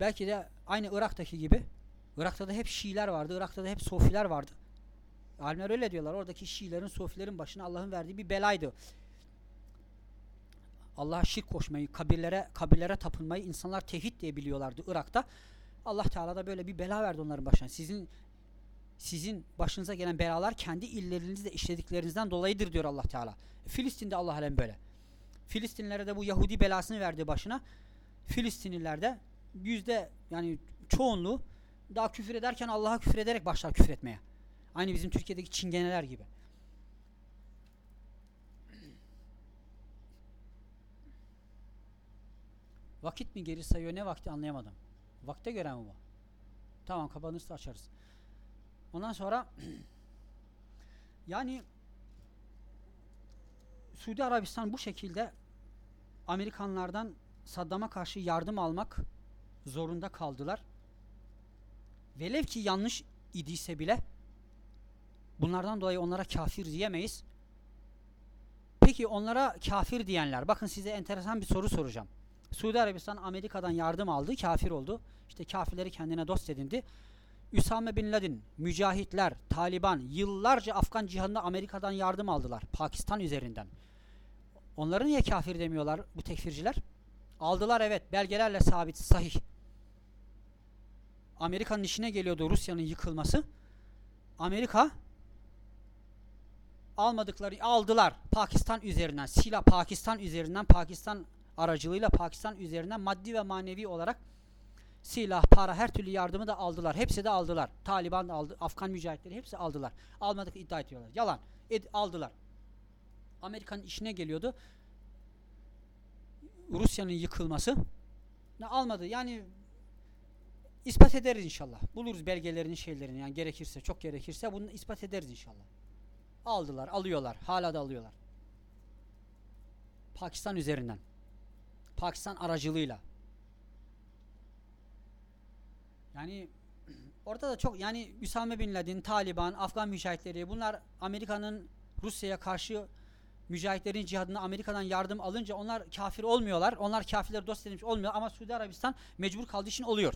belki de aynı Irak'taki gibi Irak'ta da hep Şiiler vardı. Irak'ta da hep Sofiler vardı. Alimler öyle diyorlar. Oradaki Şiilerin, Sofilerin başına Allah'ın verdiği bir belaydı. Allah'a şirk koşmayı, kabirlere kabirlere tapınmayı insanlar tevhid diye biliyorlardı Irak'ta. Allah Teala da böyle bir bela verdi onların başına. Sizin sizin başınıza gelen belalar kendi illerinizde işlediklerinizden dolayıdır diyor Allah Teala. Filistin'de Allah alem böyle. Filistinlilere de bu Yahudi belasını verdi başına. Filistinlilerde yüzde yani çoğunluğu daha küfür ederken Allah'a küfür ederek başlar küfür etmeye. Aynı bizim Türkiye'deki çingeneler gibi. Vakit mi geri sayıyor ne vakti anlayamadım. Vakte göre mi bu? Tamam kapanırsa açarız. Ondan sonra yani Suudi Arabistan bu şekilde Amerikanlardan Saddam'a karşı yardım almak zorunda kaldılar. Velev ki yanlış idiyse bile bunlardan dolayı onlara kafir diyemeyiz. Peki onlara kafir diyenler, bakın size enteresan bir soru soracağım. Suudi Arabistan Amerika'dan yardım aldı, kafir oldu. İşte kafirleri kendine dost edindi. Üsame Bin Laden, mücahitler, Taliban yıllarca Afgan cihanında Amerika'dan yardım aldılar. Pakistan üzerinden. Onları niye kafir demiyorlar bu tekfirciler? Aldılar evet belgelerle sabit sahih. Amerika'nın işine geliyordu Rusya'nın yıkılması. Amerika almadıkları aldılar Pakistan üzerinden silah Pakistan üzerinden Pakistan aracılığıyla Pakistan üzerinden maddi ve manevi olarak silah, para, her türlü yardımı da aldılar. Hepsi de aldılar. Taliban aldı, Afgan mücahitleri hepsi aldılar. Almadık iddia ediyorlar. Yalan. Ed, aldılar. Amerika'nın işine geliyordu. Rusya'nın yıkılması. Ne almadı. Yani ispat ederiz inşallah. Buluruz belgelerini, şeylerini. Yani gerekirse, çok gerekirse bunu ispat ederiz inşallah. Aldılar, alıyorlar. Hala da alıyorlar. Pakistan üzerinden. Pakistan aracılığıyla. Yani orada da çok yani Üsame Bin Laden, Taliban, Afgan mücahitleri bunlar Amerika'nın Rusya'ya karşı mücahitlerin cihadına Amerika'dan yardım alınca onlar kafir olmuyorlar. Onlar kafirleri dost edilmiş olmuyor ama Suudi Arabistan mecbur kaldığı için oluyor.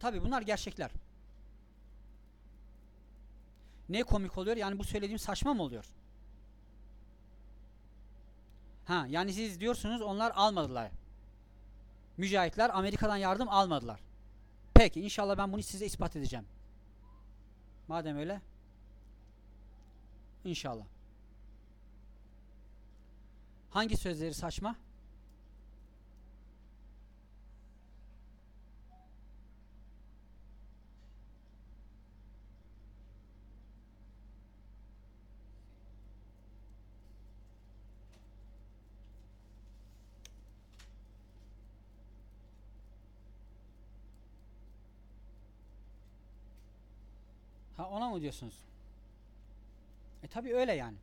Tabi bunlar gerçekler. Ne komik oluyor? Yani bu söylediğim saçma mı oluyor? Ha, yani siz diyorsunuz onlar almadılar. Mücahitler Amerika'dan yardım almadılar. Peki inşallah ben bunu size ispat edeceğim. Madem öyle. İnşallah. Hangi sözleri saçma? Ona mı diyorsunuz? E tabi öyle yani.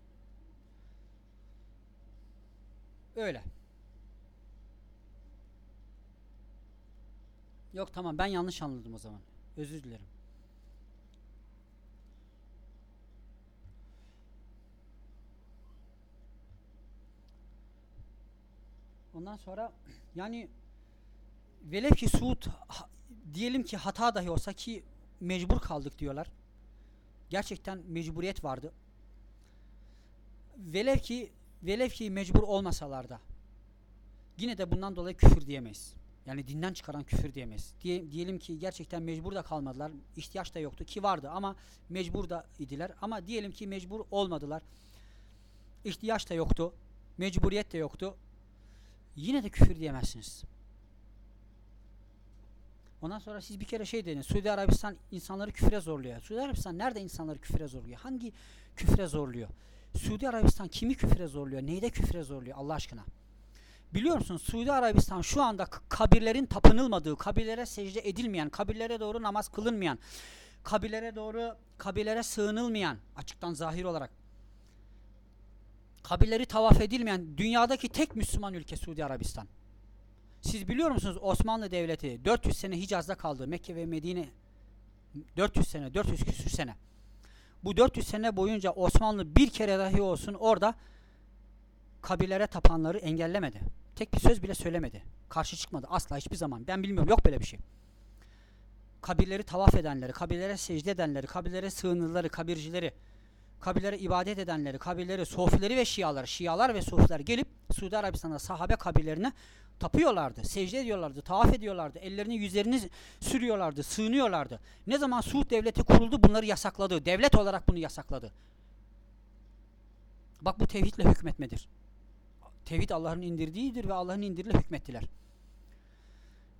Öyle. Yok tamam ben yanlış anladım o zaman. Özür dilerim. Ondan sonra yani velev ki Suud diyelim ki hata dahi olsa ki mecbur kaldık diyorlar gerçekten mecburiyet vardı. Velev ki velev ki mecbur olmasalar da yine de bundan dolayı küfür diyemeyiz. Yani dinden çıkaran küfür diyemeyiz. Diye, diyelim ki gerçekten mecbur da kalmadılar. ihtiyaç da yoktu ki vardı ama mecbur da idiler. Ama diyelim ki mecbur olmadılar. ihtiyaç da yoktu. Mecburiyet de yoktu. Yine de küfür diyemezsiniz. Ondan sonra siz bir kere şey dedin. Suudi Arabistan insanları küfre zorluyor. Suudi Arabistan nerede insanları küfre zorluyor? Hangi küfre zorluyor? Suudi Arabistan kimi küfre zorluyor? Neyde küfre zorluyor Allah aşkına? Biliyor musun Suudi Arabistan şu anda kabirlerin tapınılmadığı, kabirlere secde edilmeyen, kabirlere doğru namaz kılınmayan, kabirlere doğru, kabirlere sığınılmayan, açıktan zahir olarak, kabirleri tavaf edilmeyen dünyadaki tek Müslüman ülke Suudi Arabistan. Siz biliyor musunuz Osmanlı Devleti 400 sene Hicaz'da kaldı. Mekke ve Medine 400 sene, 400 küsür sene. Bu 400 sene boyunca Osmanlı bir kere dahi olsun orada kabilelere tapanları engellemedi. Tek bir söz bile söylemedi. Karşı çıkmadı asla hiçbir zaman. Ben bilmiyorum yok böyle bir şey. Kabirleri tavaf edenleri, kabirlere secde edenleri, kabirlere sığınırları, kabircileri, kabirlere ibadet edenleri, kabirleri, sofileri ve şialar, şialar ve sofiler gelip Suudi Arabistan'da sahabe kabirlerine tapıyorlardı, secde ediyorlardı, tavaf ediyorlardı, ellerini yüzlerini sürüyorlardı, sığınıyorlardı. Ne zaman Suud devleti kuruldu bunları yasakladı. Devlet olarak bunu yasakladı. Bak bu tevhidle hükmetmedir. Tevhid Allah'ın indirdiğidir ve Allah'ın indiriyle hükmettiler.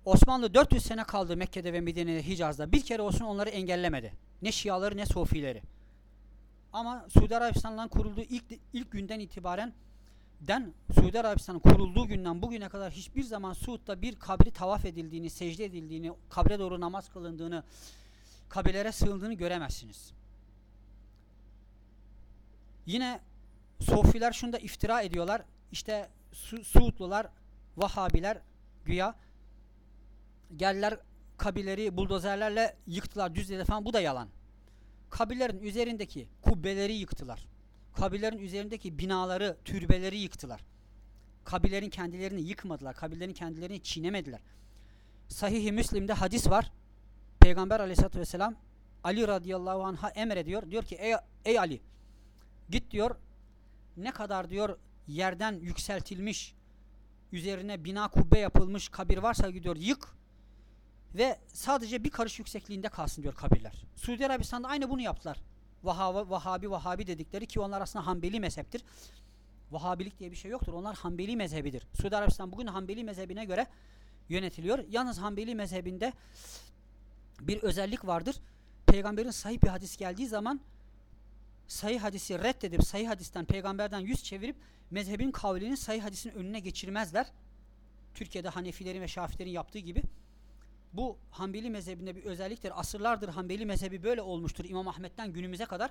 Osmanlı 400 sene kaldı Mekke'de ve Medine'de, Hicaz'da. Bir kere olsun onları engellemedi. Ne Şiaları ne Sofileri. Ama Suudi Arabistan'dan kurulduğu ilk, ilk günden itibaren den Suudi Arabistan'ın kurulduğu günden bugüne kadar hiçbir zaman Suud'da bir kabri tavaf edildiğini, secde edildiğini, kabre doğru namaz kılındığını, kabirlere sığındığını göremezsiniz. Yine Sofiler şunu da iftira ediyorlar. İşte Su Suudlular, Vahabiler güya geldiler kabileri buldozerlerle yıktılar, düzledi falan. Bu da yalan. Kabirlerin üzerindeki kubbeleri yıktılar. Kabilerin üzerindeki binaları, türbeleri yıktılar. Kabilerin kendilerini yıkmadılar. Kabilerin kendilerini çiğnemediler. Sahih-i Müslim'de hadis var. Peygamber aleyhissalatü vesselam Ali radıyallahu anh'a emrediyor. Diyor ki ey, ey Ali git diyor ne kadar diyor yerden yükseltilmiş üzerine bina kubbe yapılmış kabir varsa gidiyor yık ve sadece bir karış yüksekliğinde kalsın diyor kabirler. Suudi Arabistan'da aynı bunu yaptılar. Vahabi, Vahabi, Vahabi dedikleri ki onlar aslında Hanbeli mezheptir. Vahabilik diye bir şey yoktur. Onlar Hanbeli mezhebidir. Suudi Arabistan bugün Hanbeli mezhebine göre yönetiliyor. Yalnız Hanbeli mezhebinde bir özellik vardır. Peygamberin sahih bir hadis geldiği zaman sahih hadisi reddedip sahih hadisten peygamberden yüz çevirip mezhebin kavlini sahih hadisin önüne geçirmezler. Türkiye'de Hanefilerin ve Şafilerin yaptığı gibi. Bu Hanbeli mezhebinde bir özelliktir. Asırlardır Hanbeli mezhebi böyle olmuştur. İmam Ahmet'ten günümüze kadar.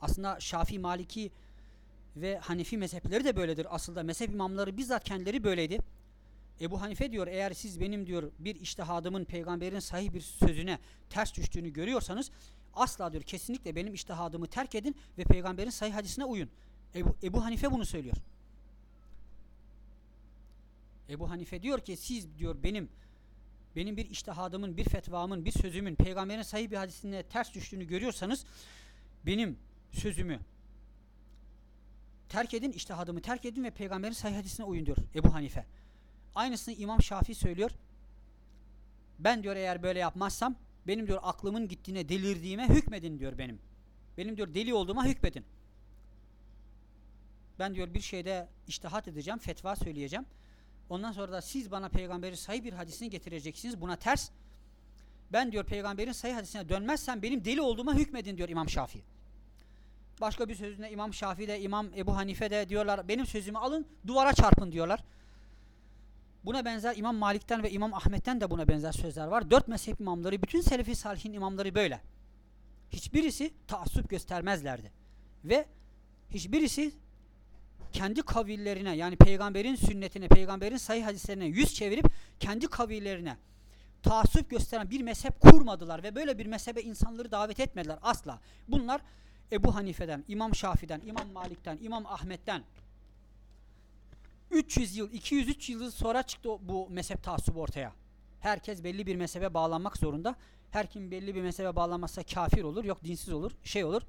Aslında Şafii, Maliki ve Hanefi mezhepleri de böyledir. Aslında mezhep imamları bizzat kendileri böyleydi. Ebu Hanife diyor eğer siz benim diyor bir iştihadımın peygamberin sahih bir sözüne ters düştüğünü görüyorsanız asla diyor kesinlikle benim iştihadımı terk edin ve peygamberin sahih hadisine uyun. Ebu, Ebu Hanife bunu söylüyor. Ebu Hanife diyor ki siz diyor benim benim bir iştihadımın, bir fetvamın, bir sözümün peygamberin sahih bir hadisine ters düştüğünü görüyorsanız benim sözümü terk edin, iştihadımı terk edin ve peygamberin sahih hadisine uyun diyor Ebu Hanife. Aynısını İmam Şafii söylüyor. Ben diyor eğer böyle yapmazsam benim diyor aklımın gittiğine delirdiğime hükmedin diyor benim. Benim diyor deli olduğuma hükmedin. Ben diyor bir şeyde iştihat edeceğim, fetva söyleyeceğim. Ondan sonra da siz bana peygamberin sahih bir hadisini getireceksiniz. Buna ters. Ben diyor peygamberin sahih hadisine dönmezsem benim deli olduğuma hükmedin diyor İmam Şafii. Başka bir sözünde İmam Şafii de İmam Ebu Hanife de diyorlar benim sözümü alın duvara çarpın diyorlar. Buna benzer İmam Malik'ten ve İmam Ahmet'ten de buna benzer sözler var. Dört mezhep imamları, bütün Selefi Salihin imamları böyle. Hiçbirisi taassup göstermezlerdi. Ve hiçbirisi kendi kavillerine yani peygamberin sünnetine, peygamberin sahih hadislerine yüz çevirip kendi kavillerine taassup gösteren bir mezhep kurmadılar ve böyle bir mezhebe insanları davet etmediler asla. Bunlar Ebu Hanife'den, İmam Şafi'den, İmam Malik'ten, İmam Ahmet'ten 300 yıl, 203 yıl sonra çıktı bu mezhep taassubu ortaya. Herkes belli bir mezhebe bağlanmak zorunda. Her kim belli bir mezhebe bağlanmazsa kafir olur, yok dinsiz olur, şey olur.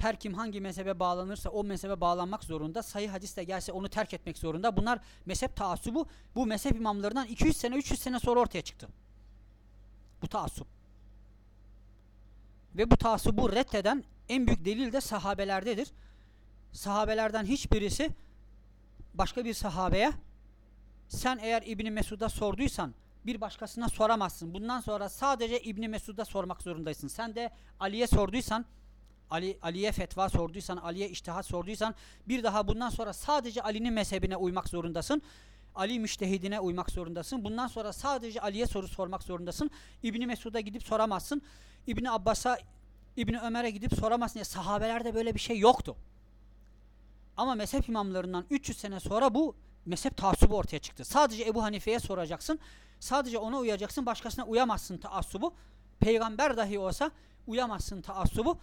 Her kim hangi mezhebe bağlanırsa o mezhebe bağlanmak zorunda. Sayı hadiste gelse onu terk etmek zorunda. Bunlar mezhep taassubu bu mezhep imamlarından 200 sene 300 sene sonra ortaya çıktı. Bu taassup. Ve bu taassubu reddeden en büyük delil de sahabelerdedir. Sahabelerden hiçbirisi başka bir sahabeye sen eğer İbni Mesud'a sorduysan bir başkasına soramazsın. Bundan sonra sadece İbni Mesud'a sormak zorundaysın. Sen de Ali'ye sorduysan Ali Ali'ye fetva sorduysan, Ali'ye iştihat sorduysan bir daha bundan sonra sadece Ali'nin mezhebine uymak zorundasın. Ali müştehidine uymak zorundasın. Bundan sonra sadece Ali'ye soru sormak zorundasın. İbni Mesud'a gidip soramazsın. İbni Abbas'a, İbni Ömer'e gidip soramazsın. Ya, sahabelerde böyle bir şey yoktu. Ama mezhep imamlarından 300 sene sonra bu mezhep taassubu ortaya çıktı. Sadece Ebu Hanife'ye soracaksın. Sadece ona uyacaksın. Başkasına uyamazsın taassubu. Peygamber dahi olsa uyamazsın taassubu.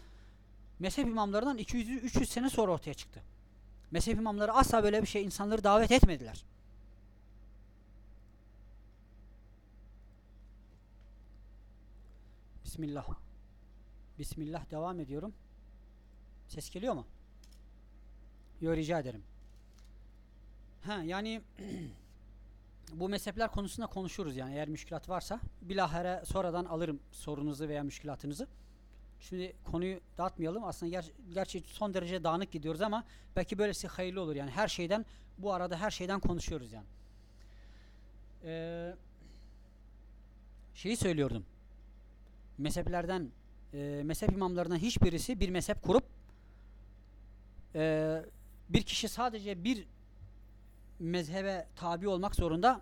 Mezhep imamlarından 200-300 sene sonra ortaya çıktı. Mezhep imamları asla böyle bir şey insanları davet etmediler. Bismillah. Bismillah devam ediyorum. Ses geliyor mu? Yo rica ederim. Ha yani bu mezhepler konusunda konuşuruz yani eğer müşkilat varsa bilahare sonradan alırım sorunuzu veya müşkilatınızı. Şimdi konuyu dağıtmayalım. Aslında ger gerçi son derece dağınık gidiyoruz ama belki böylesi hayırlı olur. Yani her şeyden bu arada her şeyden konuşuyoruz yani. Ee, şeyi söylüyordum. Mezheplerden e, mezhep imamlarından hiçbirisi bir mezhep kurup e, bir kişi sadece bir mezhebe tabi olmak zorunda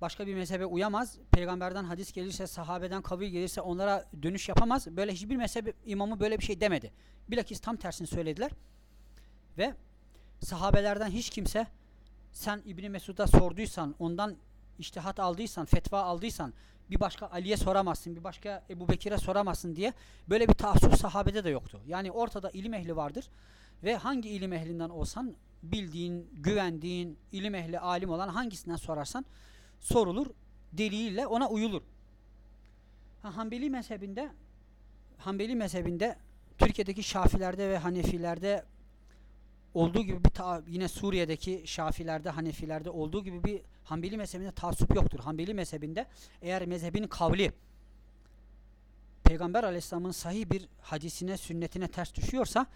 başka bir mezhebe uyamaz. Peygamberden hadis gelirse, sahabeden kabul gelirse onlara dönüş yapamaz. Böyle hiçbir mezhep imamı böyle bir şey demedi. Bilakis tam tersini söylediler. Ve sahabelerden hiç kimse sen İbni Mesud'a sorduysan, ondan iştihat aldıysan, fetva aldıysan bir başka Ali'ye soramazsın, bir başka Ebu Bekir'e soramazsın diye böyle bir taassup sahabede de yoktu. Yani ortada ilim ehli vardır ve hangi ilim ehlinden olsan bildiğin, güvendiğin, ilim ehli, alim olan hangisinden sorarsan sorulur, deliliyle ona uyulur. Ha, Hanbeli mezhebinde Hanbeli mezhebinde Türkiye'deki Şafilerde ve Hanefilerde olduğu gibi bir yine Suriye'deki Şafilerde, Hanefilerde olduğu gibi bir Hanbeli mezhebinde taassup yoktur. Hanbeli mezhebinde eğer mezhebin kavli Peygamber Aleyhisselam'ın sahih bir hadisine, sünnetine ters düşüyorsa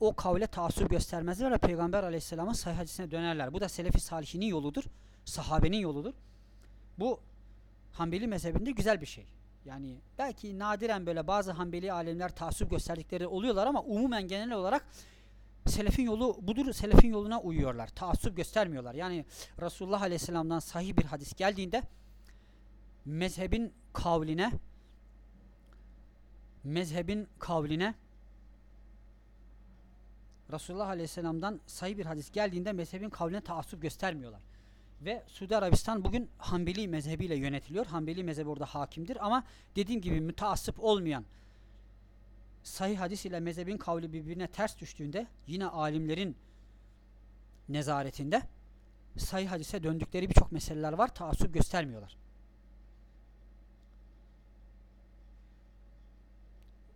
o kavle taassup göstermezler ve Peygamber Aleyhisselam'ın sahih hadisine dönerler. Bu da Selefi Salihinin yoludur. Sahabenin yoludur. Bu Hanbeli mezhebinde güzel bir şey. Yani belki nadiren böyle bazı Hanbeli alemler taassup gösterdikleri oluyorlar ama umumen genel olarak Selefin yolu budur. Selefin yoluna uyuyorlar. Taassup göstermiyorlar. Yani Resulullah Aleyhisselam'dan sahih bir hadis geldiğinde mezhebin kavline mezhebin kavline Resulullah Aleyhisselam'dan sahih bir hadis geldiğinde mezhebin kavline taassup göstermiyorlar. Ve Suudi Arabistan bugün Hanbeli mezhebiyle yönetiliyor. Hanbeli mezhebi orada hakimdir ama dediğim gibi müteassıp olmayan sahih hadis ile mezhebin kavli birbirine ters düştüğünde yine alimlerin nezaretinde sahih hadise döndükleri birçok meseleler var. Taassup göstermiyorlar.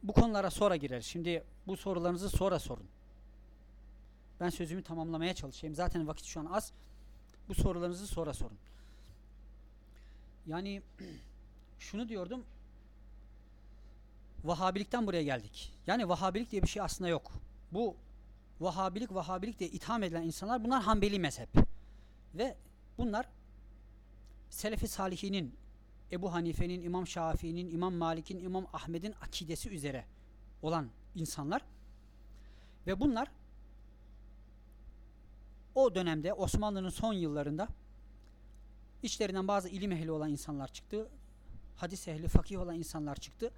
Bu konulara sonra girer. Şimdi bu sorularınızı sonra sorun. Ben sözümü tamamlamaya çalışayım. Zaten vakit şu an az. Bu sorularınızı sonra sorun. Yani şunu diyordum. Vahabilikten buraya geldik. Yani Vahabilik diye bir şey aslında yok. Bu Vahabilik, Vahabilik diye itham edilen insanlar bunlar Hanbeli mezhep. Ve bunlar Selefi Salihinin, Ebu Hanife'nin, İmam Şafii'nin, İmam Malik'in, İmam Ahmet'in akidesi üzere olan insanlar. Ve bunlar o dönemde Osmanlı'nın son yıllarında içlerinden bazı ilim ehli olan insanlar çıktı. Hadis ehli, fakih olan insanlar çıktı.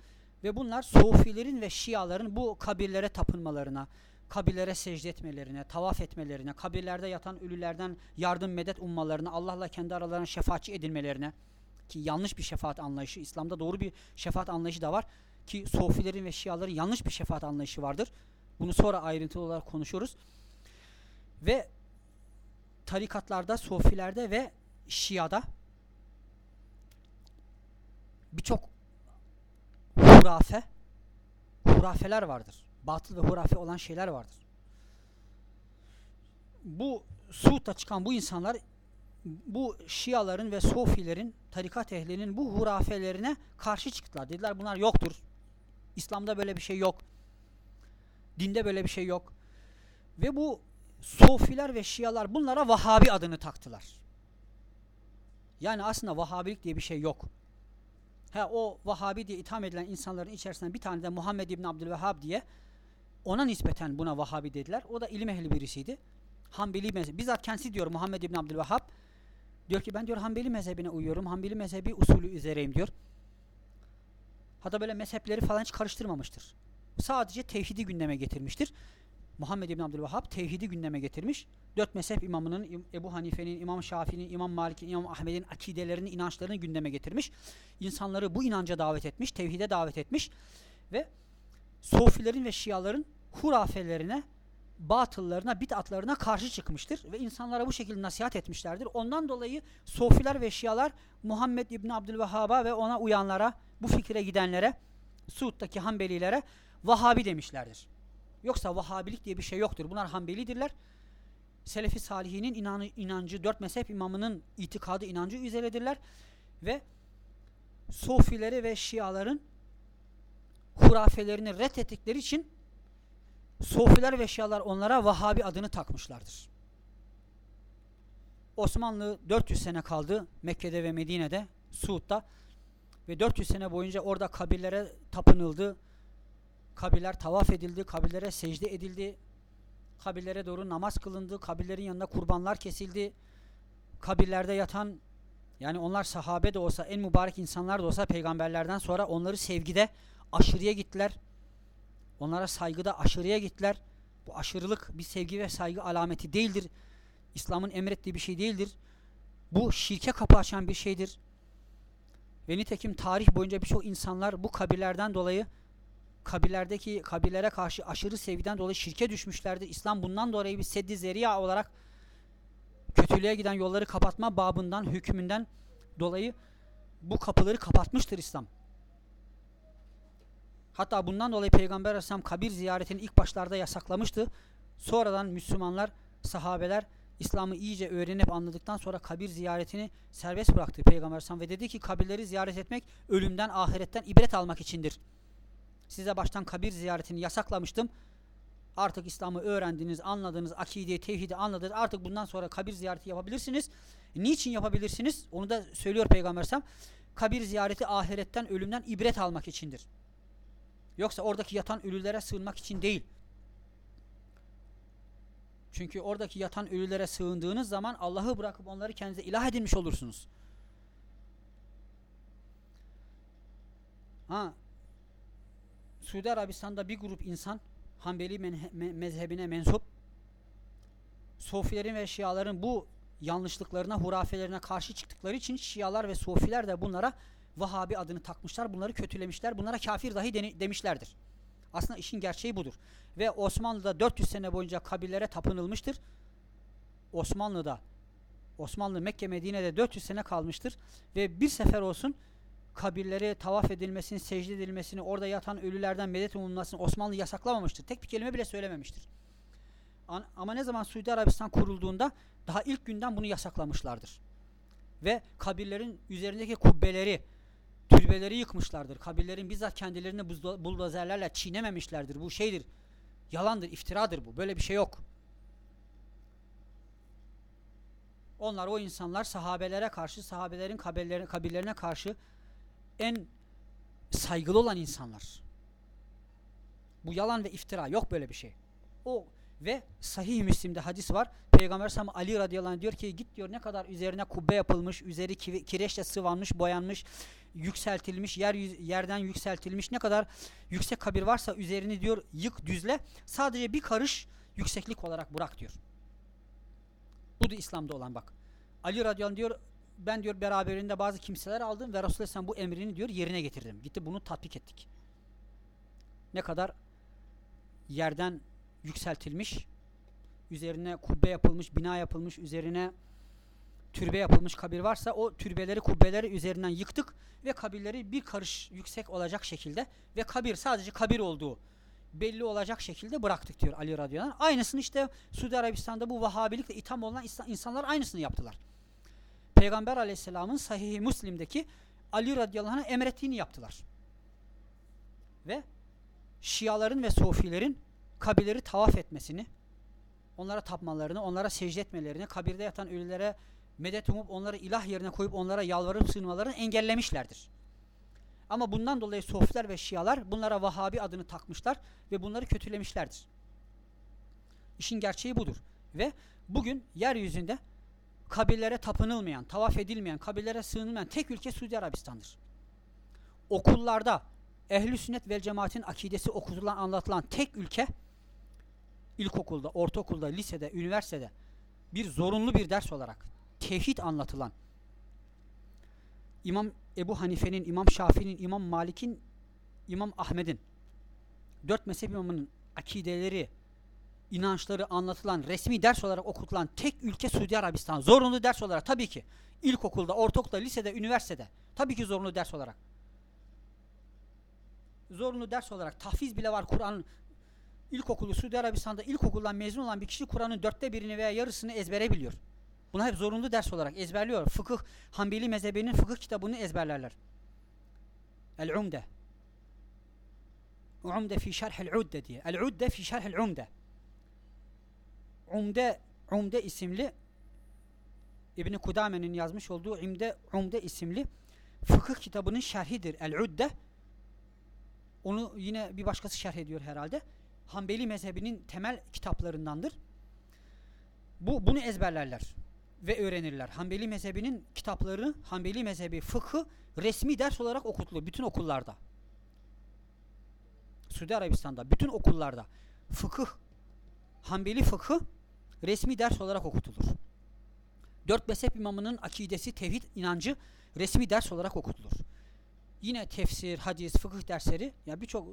Ve bunlar Sufilerin ve Şiaların bu kabirlere tapınmalarına, kabirlere secde etmelerine, tavaf etmelerine, kabirlerde yatan ölülerden yardım medet ummalarına, Allah'la kendi aralarına şefaatçi edilmelerine ki yanlış bir şefaat anlayışı, İslam'da doğru bir şefaat anlayışı da var ki Sufilerin ve Şiaların yanlış bir şefaat anlayışı vardır. Bunu sonra ayrıntılı olarak konuşuruz. Ve tarikatlarda, sofilerde ve şiada birçok hurafe hurafeler vardır. Batıl ve hurafe olan şeyler vardır. Bu Suud'da çıkan bu insanlar bu Şiaların ve Sofilerin, tarikat ehlinin bu hurafelerine karşı çıktılar. Dediler bunlar yoktur. İslam'da böyle bir şey yok. Dinde böyle bir şey yok. Ve bu Sofiler ve Şialar bunlara Vahabi adını taktılar. Yani aslında Vahabilik diye bir şey yok. Ha, o Vahabi diye itham edilen insanların içerisinden bir tane de Muhammed İbni Abdülvehhab diye ona nispeten buna Vahabi dediler. O da ilim ehli birisiydi. Hanbeli mezhebi. Bizzat kendisi diyor Muhammed İbni Abdülvehhab. Diyor ki ben diyor Hanbeli mezhebine uyuyorum. Hanbeli mezhebi usulü üzereyim diyor. Hatta böyle mezhepleri falan hiç karıştırmamıştır. Sadece tevhidi gündeme getirmiştir. Muhammed İbn Abdülvahhab tevhidi gündeme getirmiş. Dört mezhep imamının Ebu Hanife'nin, İmam Şafii'nin, İmam Malik'in, İmam Ahmed'in akidelerini, inançlarını gündeme getirmiş. İnsanları bu inanca davet etmiş, tevhide davet etmiş ve Sofilerin ve Şiaların hurafelerine, batıllarına, bid'atlarına karşı çıkmıştır ve insanlara bu şekilde nasihat etmişlerdir. Ondan dolayı Sofiler ve Şialar Muhammed İbn Abdülvehhab'a ve ona uyanlara, bu fikre gidenlere, Suud'daki Hanbelilere Vahabi demişlerdir. Yoksa Vahabilik diye bir şey yoktur. Bunlar Hanbelidirler. Selefi Salihinin inanı, inancı, dört mezhep imamının itikadı, inancı üzeredirler. Ve Sofileri ve Şiaların hurafelerini reddettikleri için Sofiler ve Şialar onlara Vahabi adını takmışlardır. Osmanlı 400 sene kaldı Mekke'de ve Medine'de, Suud'da ve 400 sene boyunca orada kabirlere tapınıldı, kabirler tavaf edildi, kabirlere secde edildi, kabirlere doğru namaz kılındı, kabirlerin yanında kurbanlar kesildi, kabirlerde yatan yani onlar sahabe de olsa, en mübarek insanlar da olsa peygamberlerden sonra onları sevgide aşırıya gittiler. Onlara saygıda aşırıya gittiler. Bu aşırılık bir sevgi ve saygı alameti değildir. İslam'ın emrettiği bir şey değildir. Bu şirke kapı açan bir şeydir. Ve nitekim tarih boyunca birçok insanlar bu kabirlerden dolayı kabirlerdeki kabilelere karşı aşırı sevgiden dolayı şirke düşmüşlerdir. İslam bundan dolayı bir seddi zeriya olarak kötülüğe giden yolları kapatma babından, hükmünden dolayı bu kapıları kapatmıştır İslam. Hatta bundan dolayı Peygamber Aleyhisselam kabir ziyaretini ilk başlarda yasaklamıştı. Sonradan Müslümanlar, sahabeler İslam'ı iyice öğrenip anladıktan sonra kabir ziyaretini serbest bıraktı Peygamber Sam ve dedi ki kabirleri ziyaret etmek ölümden, ahiretten ibret almak içindir. Size baştan kabir ziyaretini yasaklamıştım. Artık İslam'ı öğrendiniz, anladınız, akideyi, tevhidi anladınız. Artık bundan sonra kabir ziyareti yapabilirsiniz. Niçin yapabilirsiniz? Onu da söylüyor Peygamber. Kabir ziyareti ahiretten, ölümden ibret almak içindir. Yoksa oradaki yatan ölülere sığınmak için değil. Çünkü oradaki yatan ölülere sığındığınız zaman Allah'ı bırakıp onları kendinize ilah edinmiş olursunuz. Ha, Suudi Arabistan'da bir grup insan Hanbeli mezhebine mensup Sofilerin ve Şiaların bu yanlışlıklarına, hurafelerine karşı çıktıkları için Şialar ve Sofiler de bunlara Vahabi adını takmışlar. Bunları kötülemişler. Bunlara kafir dahi demişlerdir. Aslında işin gerçeği budur. Ve Osmanlı'da 400 sene boyunca kabirlere tapınılmıştır. Osmanlı'da Osmanlı Mekke Medine'de 400 sene kalmıştır ve bir sefer olsun kabirleri tavaf edilmesini, secde edilmesini, orada yatan ölülerden medet umulmasını Osmanlı yasaklamamıştır. Tek bir kelime bile söylememiştir. Ama ne zaman Suudi Arabistan kurulduğunda daha ilk günden bunu yasaklamışlardır. Ve kabirlerin üzerindeki kubbeleri, türbeleri yıkmışlardır. Kabirlerin bizzat kendilerini buldozerlerle çiğnememişlerdir. Bu şeydir. Yalandır, iftiradır bu. Böyle bir şey yok. Onlar o insanlar sahabelere karşı, sahabelerin kabirlerine karşı en saygılı olan insanlar. Bu yalan ve iftira yok böyle bir şey. O ve sahih Müslim'de hadis var. Peygamber Sam Ali radıyallahu anh diyor ki git diyor ne kadar üzerine kubbe yapılmış, üzeri kireçle sıvanmış, boyanmış, yükseltilmiş, yer yerden yükseltilmiş ne kadar yüksek kabir varsa üzerini diyor yık düzle. Sadece bir karış yükseklik olarak bırak diyor. Bu da İslam'da olan bak. Ali radıyallahu anh diyor ben diyor beraberinde bazı kimseler aldım ve Resulullah sen bu emrini diyor yerine getirdim. Gitti bunu tatbik ettik. Ne kadar yerden yükseltilmiş, üzerine kubbe yapılmış, bina yapılmış, üzerine türbe yapılmış kabir varsa o türbeleri, kubbeleri üzerinden yıktık ve kabirleri bir karış yüksek olacak şekilde ve kabir sadece kabir olduğu belli olacak şekilde bıraktık diyor Ali radıyallahu. Aynısını işte Suudi Arabistan'da bu Vahabilikle itham olan insanlar aynısını yaptılar. Peygamber aleyhisselamın sahih Müslim'deki Ali radıyallahu anh'a emrettiğini yaptılar. Ve Şiaların ve Sofilerin kabirleri tavaf etmesini, onlara tapmalarını, onlara secde etmelerini, kabirde yatan ölülere medet umup onları ilah yerine koyup onlara yalvarıp sığınmalarını engellemişlerdir. Ama bundan dolayı Sofiler ve Şialar bunlara Vahabi adını takmışlar ve bunları kötülemişlerdir. İşin gerçeği budur. Ve bugün yeryüzünde kabirlere tapınılmayan, tavaf edilmeyen, kabirlere sığınılmayan tek ülke Suudi Arabistan'dır. Okullarda ehli sünnet ve cemaatin akidesi okutulan, anlatılan tek ülke ilkokulda, ortaokulda, lisede, üniversitede bir zorunlu bir ders olarak tevhid anlatılan İmam Ebu Hanife'nin, İmam Şafii'nin, İmam Malik'in, İmam Ahmet'in dört mezhep imamının akideleri, inançları anlatılan, resmi ders olarak okutulan tek ülke Suudi Arabistan. Zorunlu ders olarak tabii ki. İlkokulda, ortaokulda, lisede, üniversitede. Tabii ki zorunlu ders olarak. Zorunlu ders olarak tahfiz bile var Kur'an'ın ilkokulu Suudi Arabistan'da ilkokuldan mezun olan bir kişi Kur'an'ın dörtte birini veya yarısını ezbere biliyor. Bunu hep zorunlu ders olarak ezberliyor. Fıkıh, Hanbeli mezhebinin fıkıh kitabını ezberlerler. El-Umde. Umde fi şerhel udde diye. El-Udde fi şerhel umde. Umde, Umde isimli İbn Kudame'nin yazmış olduğu İmde Umde isimli fıkıh kitabının şerhidir. El-Udde. Onu yine bir başkası şerh ediyor herhalde. Hanbeli mezhebinin temel kitaplarındandır. Bu bunu ezberlerler ve öğrenirler. Hanbeli mezhebinin kitaplarını, Hanbeli mezhebi fıkhı resmi ders olarak okutulur bütün okullarda. Suudi Arabistan'da bütün okullarda fıkıh, Hanbeli fıkhı resmi ders olarak okutulur. Dört mezhep imamının akidesi, tevhid inancı resmi ders olarak okutulur. Yine tefsir, hadis, fıkıh dersleri ya yani birçok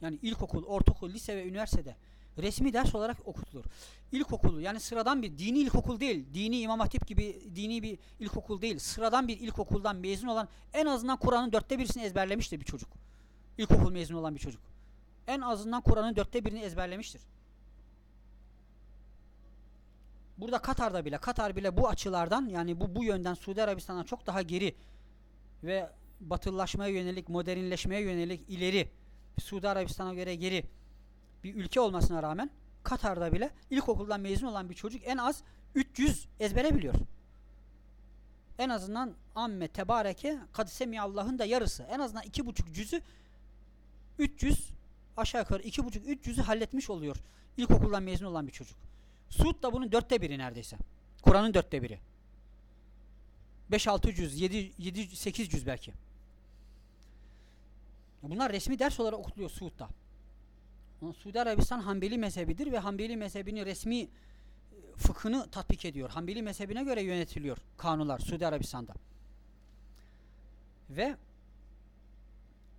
yani ilkokul, ortaokul, lise ve üniversitede resmi ders olarak okutulur. İlkokulu yani sıradan bir dini ilkokul değil, dini imam hatip gibi dini bir ilkokul değil, sıradan bir ilkokuldan mezun olan en azından Kur'an'ın dörtte birisini ezberlemiştir bir çocuk. İlkokul mezun olan bir çocuk. En azından Kur'an'ın dörtte birini ezberlemiştir. Burada Katar'da bile Katar bile bu açılardan yani bu bu yönden Suudi Arabistan'dan çok daha geri ve batılılaşmaya yönelik, modernleşmeye yönelik ileri Suudi Arabistan'a göre geri bir ülke olmasına rağmen Katar'da bile ilkokuldan mezun olan bir çocuk en az 300 ezbere biliyor. En azından amme tebareke kadisemi Allah'ın da yarısı. En azından iki buçuk cüzü 300 aşağı yukarı iki buçuk 300'ü halletmiş oluyor. İlkokuldan mezun olan bir çocuk. Suud da bunun dörtte biri neredeyse. Kur'an'ın dörtte biri. 5-6 cüz, 7, 7 8 cüz belki. Bunlar resmi ders olarak okutuluyor Suud'da. Suudi Arabistan Hanbeli mezhebidir ve Hanbeli mezhebini resmi e, fıkhını tatbik ediyor. Hanbeli mezhebine göre yönetiliyor kanunlar Suudi Arabistan'da. Ve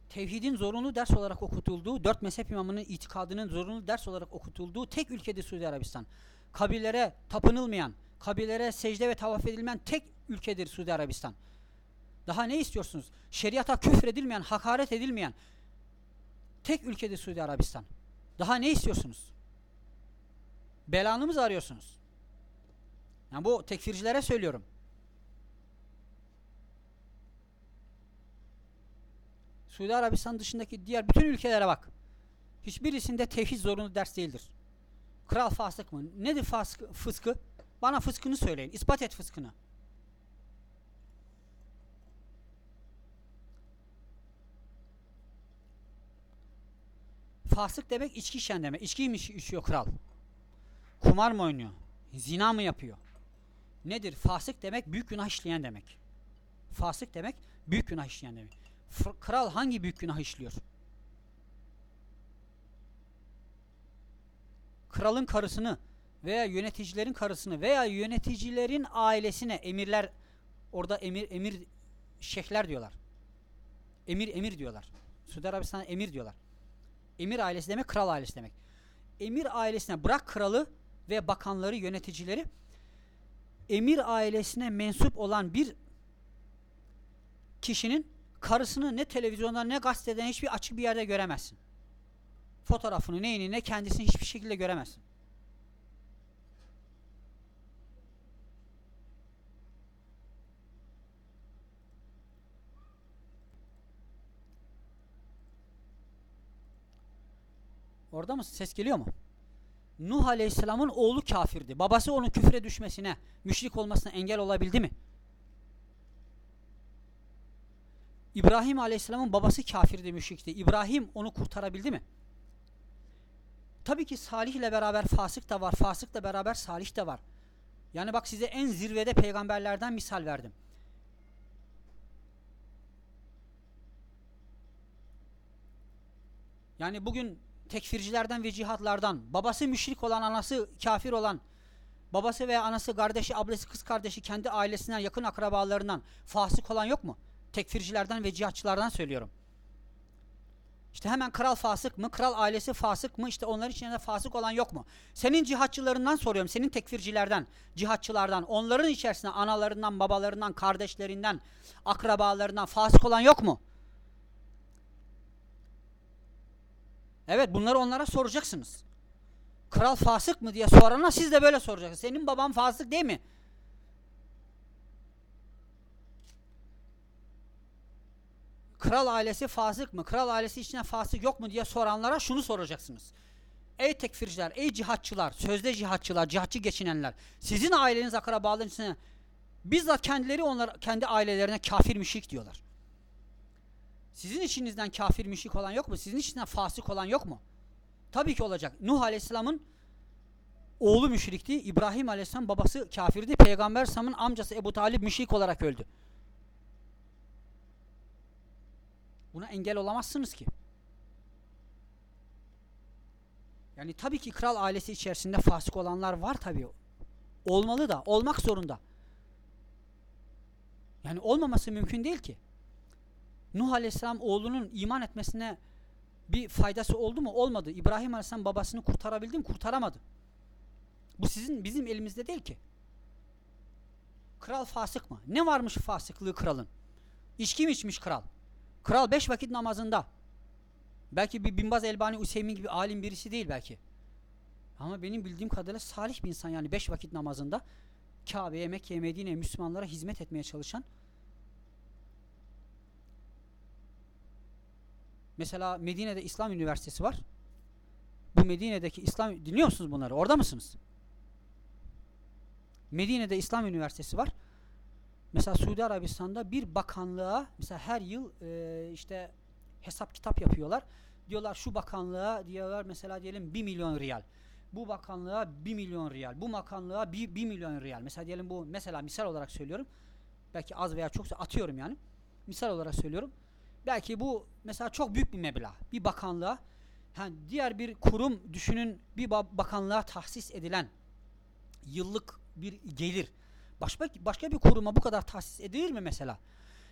tevhidin zorunlu ders olarak okutulduğu, dört mezhep imamının itikadının zorunlu ders olarak okutulduğu tek ülkedir Suudi Arabistan. Kabilere tapınılmayan, kabilere secde ve tavaf edilmeyen tek ülkedir Suudi Arabistan. Daha ne istiyorsunuz? Şeriata küfredilmeyen, hakaret edilmeyen tek ülkedir Suudi Arabistan. Daha ne istiyorsunuz? Belanı mı arıyorsunuz? Yani bu tekfircilere söylüyorum. Suudi Arabistan dışındaki diğer bütün ülkelere bak. Hiçbirisinde tevhid zorunlu ders değildir. Kral fasık mı? Nedir fasık, fıskı? Bana fıskını söyleyin. İspat et fıskını. Fasık demek içki içen demek. İçki mi içiyor kral? Kumar mı oynuyor? Zina mı yapıyor? Nedir? Fasık demek büyük günah işleyen demek. Fasık demek büyük günah işleyen demek. F kral hangi büyük günah işliyor? Kralın karısını veya yöneticilerin karısını veya yöneticilerin ailesine emirler orada emir emir şeyhler diyorlar. Emir emir diyorlar. Suudi Arabistan'a emir diyorlar. Emir ailesi demek kral ailesi demek. Emir ailesine bırak kralı ve bakanları, yöneticileri emir ailesine mensup olan bir kişinin karısını ne televizyonda ne gazeteden hiçbir açık bir yerde göremezsin. Fotoğrafını, neyini, ne kendisini hiçbir şekilde göremezsin. Orada mı? Ses geliyor mu? Nuh Aleyhisselam'ın oğlu kafirdi. Babası onun küfre düşmesine, müşrik olmasına engel olabildi mi? İbrahim Aleyhisselam'ın babası kafirdi, müşrikti. İbrahim onu kurtarabildi mi? Tabii ki Salih ile beraber fasık da var, fasıkla beraber salih de var. Yani bak size en zirvede peygamberlerden misal verdim. Yani bugün tekfircilerden ve cihatlardan, babası müşrik olan, anası kafir olan, babası veya anası, kardeşi, ablası, kız kardeşi, kendi ailesinden, yakın akrabalarından fasık olan yok mu? Tekfircilerden ve cihatçılardan söylüyorum. İşte hemen kral fasık mı? Kral ailesi fasık mı? İşte onların içinde fasık olan yok mu? Senin cihatçılarından soruyorum. Senin tekfircilerden, cihatçılardan, onların içerisinde analarından, babalarından, kardeşlerinden, akrabalarından fasık olan yok mu? Evet bunları onlara soracaksınız. Kral fasık mı diye sorana siz de böyle soracaksınız. Senin baban fasık değil mi? Kral ailesi fasık mı? Kral ailesi içinde fasık yok mu diye soranlara şunu soracaksınız. Ey tekfirciler, ey cihatçılar, sözde cihatçılar, cihatçı geçinenler. Sizin aileniz akrabaların içine bizzat kendileri onlar kendi ailelerine kafir müşrik diyorlar. Sizin içinizden kafir müşrik olan yok mu? Sizin içinizden fasık olan yok mu? Tabii ki olacak. Nuh Aleyhisselam'ın oğlu müşrikti. İbrahim Aleyhisselam babası kafirdi. Peygamber Sam'ın amcası Ebu Talib müşrik olarak öldü. Buna engel olamazsınız ki. Yani tabii ki kral ailesi içerisinde fasık olanlar var tabii. Olmalı da, olmak zorunda. Yani olmaması mümkün değil ki. Nuh Aleyhisselam oğlunun iman etmesine bir faydası oldu mu? Olmadı. İbrahim Aleyhisselam babasını kurtarabildi mi? Kurtaramadı. Bu sizin bizim elimizde değil ki. Kral fasık mı? Ne varmış fasıklığı kralın? İçki mi içmiş kral? Kral beş vakit namazında. Belki bir Binbaz Elbani Hüseyin gibi alim birisi değil belki. Ama benim bildiğim kadarıyla salih bir insan yani beş vakit namazında Kabe'ye, Mekke'ye, Medine'ye, Müslümanlara hizmet etmeye çalışan Mesela Medine'de İslam Üniversitesi var. Bu Medine'deki İslam dinliyor musunuz bunları? Orada mısınız? Medine'de İslam Üniversitesi var. Mesela Suudi Arabistan'da bir bakanlığa mesela her yıl e, işte hesap kitap yapıyorlar. Diyorlar şu bakanlığa diyorlar mesela diyelim 1 milyon riyal. Bu bakanlığa 1 milyon riyal. Bu bakanlığa 1, 1 milyon riyal. Mesela diyelim bu mesela misal olarak söylüyorum. Belki az veya çok atıyorum yani. Misal olarak söylüyorum. Belki bu mesela çok büyük bir meblağ. Bir bakanlığa yani diğer bir kurum düşünün bir bakanlığa tahsis edilen yıllık bir gelir. Başka, başka bir kuruma bu kadar tahsis edilir mi mesela?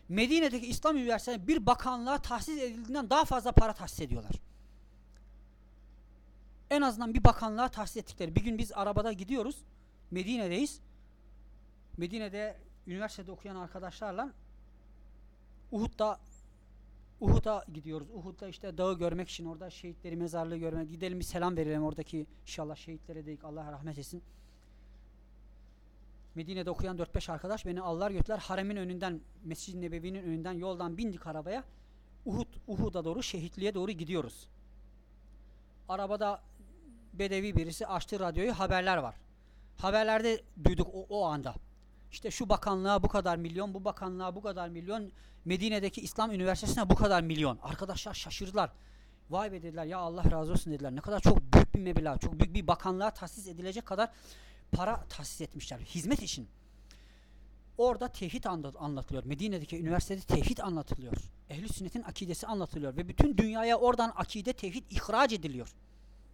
Medine'deki İslam Üniversitesi'ne bir bakanlığa tahsis edildiğinden daha fazla para tahsis ediyorlar. En azından bir bakanlığa tahsis ettikleri. Bir gün biz arabada gidiyoruz. Medine'deyiz. Medine'de üniversitede okuyan arkadaşlarla Uhud'da Uhud'a gidiyoruz. Uhud'da işte dağı görmek için orada şehitleri mezarlığı görmek. Gidelim bir selam verelim oradaki inşallah şehitlere dedik. Allah rahmet etsin. Medine'de okuyan 4-5 arkadaş beni allar götüler. Haremin önünden, Mescid-i Nebevi'nin önünden yoldan bindik arabaya. Uhud, Uhud'a doğru, şehitliğe doğru gidiyoruz. Arabada bedevi birisi açtı radyoyu, haberler var. Haberlerde duyduk o, o anda. İşte şu bakanlığa bu kadar milyon, bu bakanlığa bu kadar milyon, Medine'deki İslam Üniversitesi'ne bu kadar milyon. Arkadaşlar şaşırdılar. Vay be dediler ya Allah razı olsun dediler. Ne kadar çok büyük bir meblağ, çok büyük bir bakanlığa tahsis edilecek kadar para tahsis etmişler. Hizmet için. Orada tevhid anlatılıyor. Medine'deki üniversitede tevhid anlatılıyor. Ehli sünnetin akidesi anlatılıyor. Ve bütün dünyaya oradan akide, tevhid ihraç ediliyor.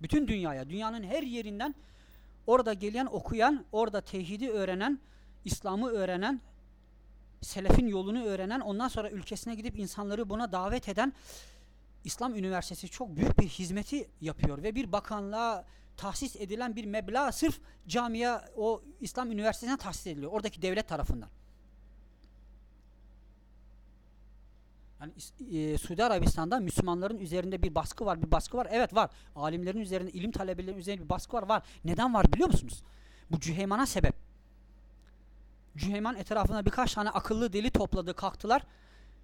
Bütün dünyaya, dünyanın her yerinden orada gelen, okuyan, orada tevhidi öğrenen, İslam'ı öğrenen, selefin yolunu öğrenen, ondan sonra ülkesine gidip insanları buna davet eden İslam Üniversitesi çok büyük bir hizmeti yapıyor ve bir bakanlığa tahsis edilen bir meblağ sırf camiye o İslam Üniversitesi'ne tahsis ediliyor. Oradaki devlet tarafından. Yani e, Suudi Arabistan'da Müslümanların üzerinde bir baskı var, bir baskı var. Evet var. Alimlerin üzerinde, ilim talebelerinin üzerinde bir baskı var, var. Neden var biliyor musunuz? Bu Cüheyman'a sebep. Cüheyman etrafına birkaç tane akıllı deli topladı, kalktılar.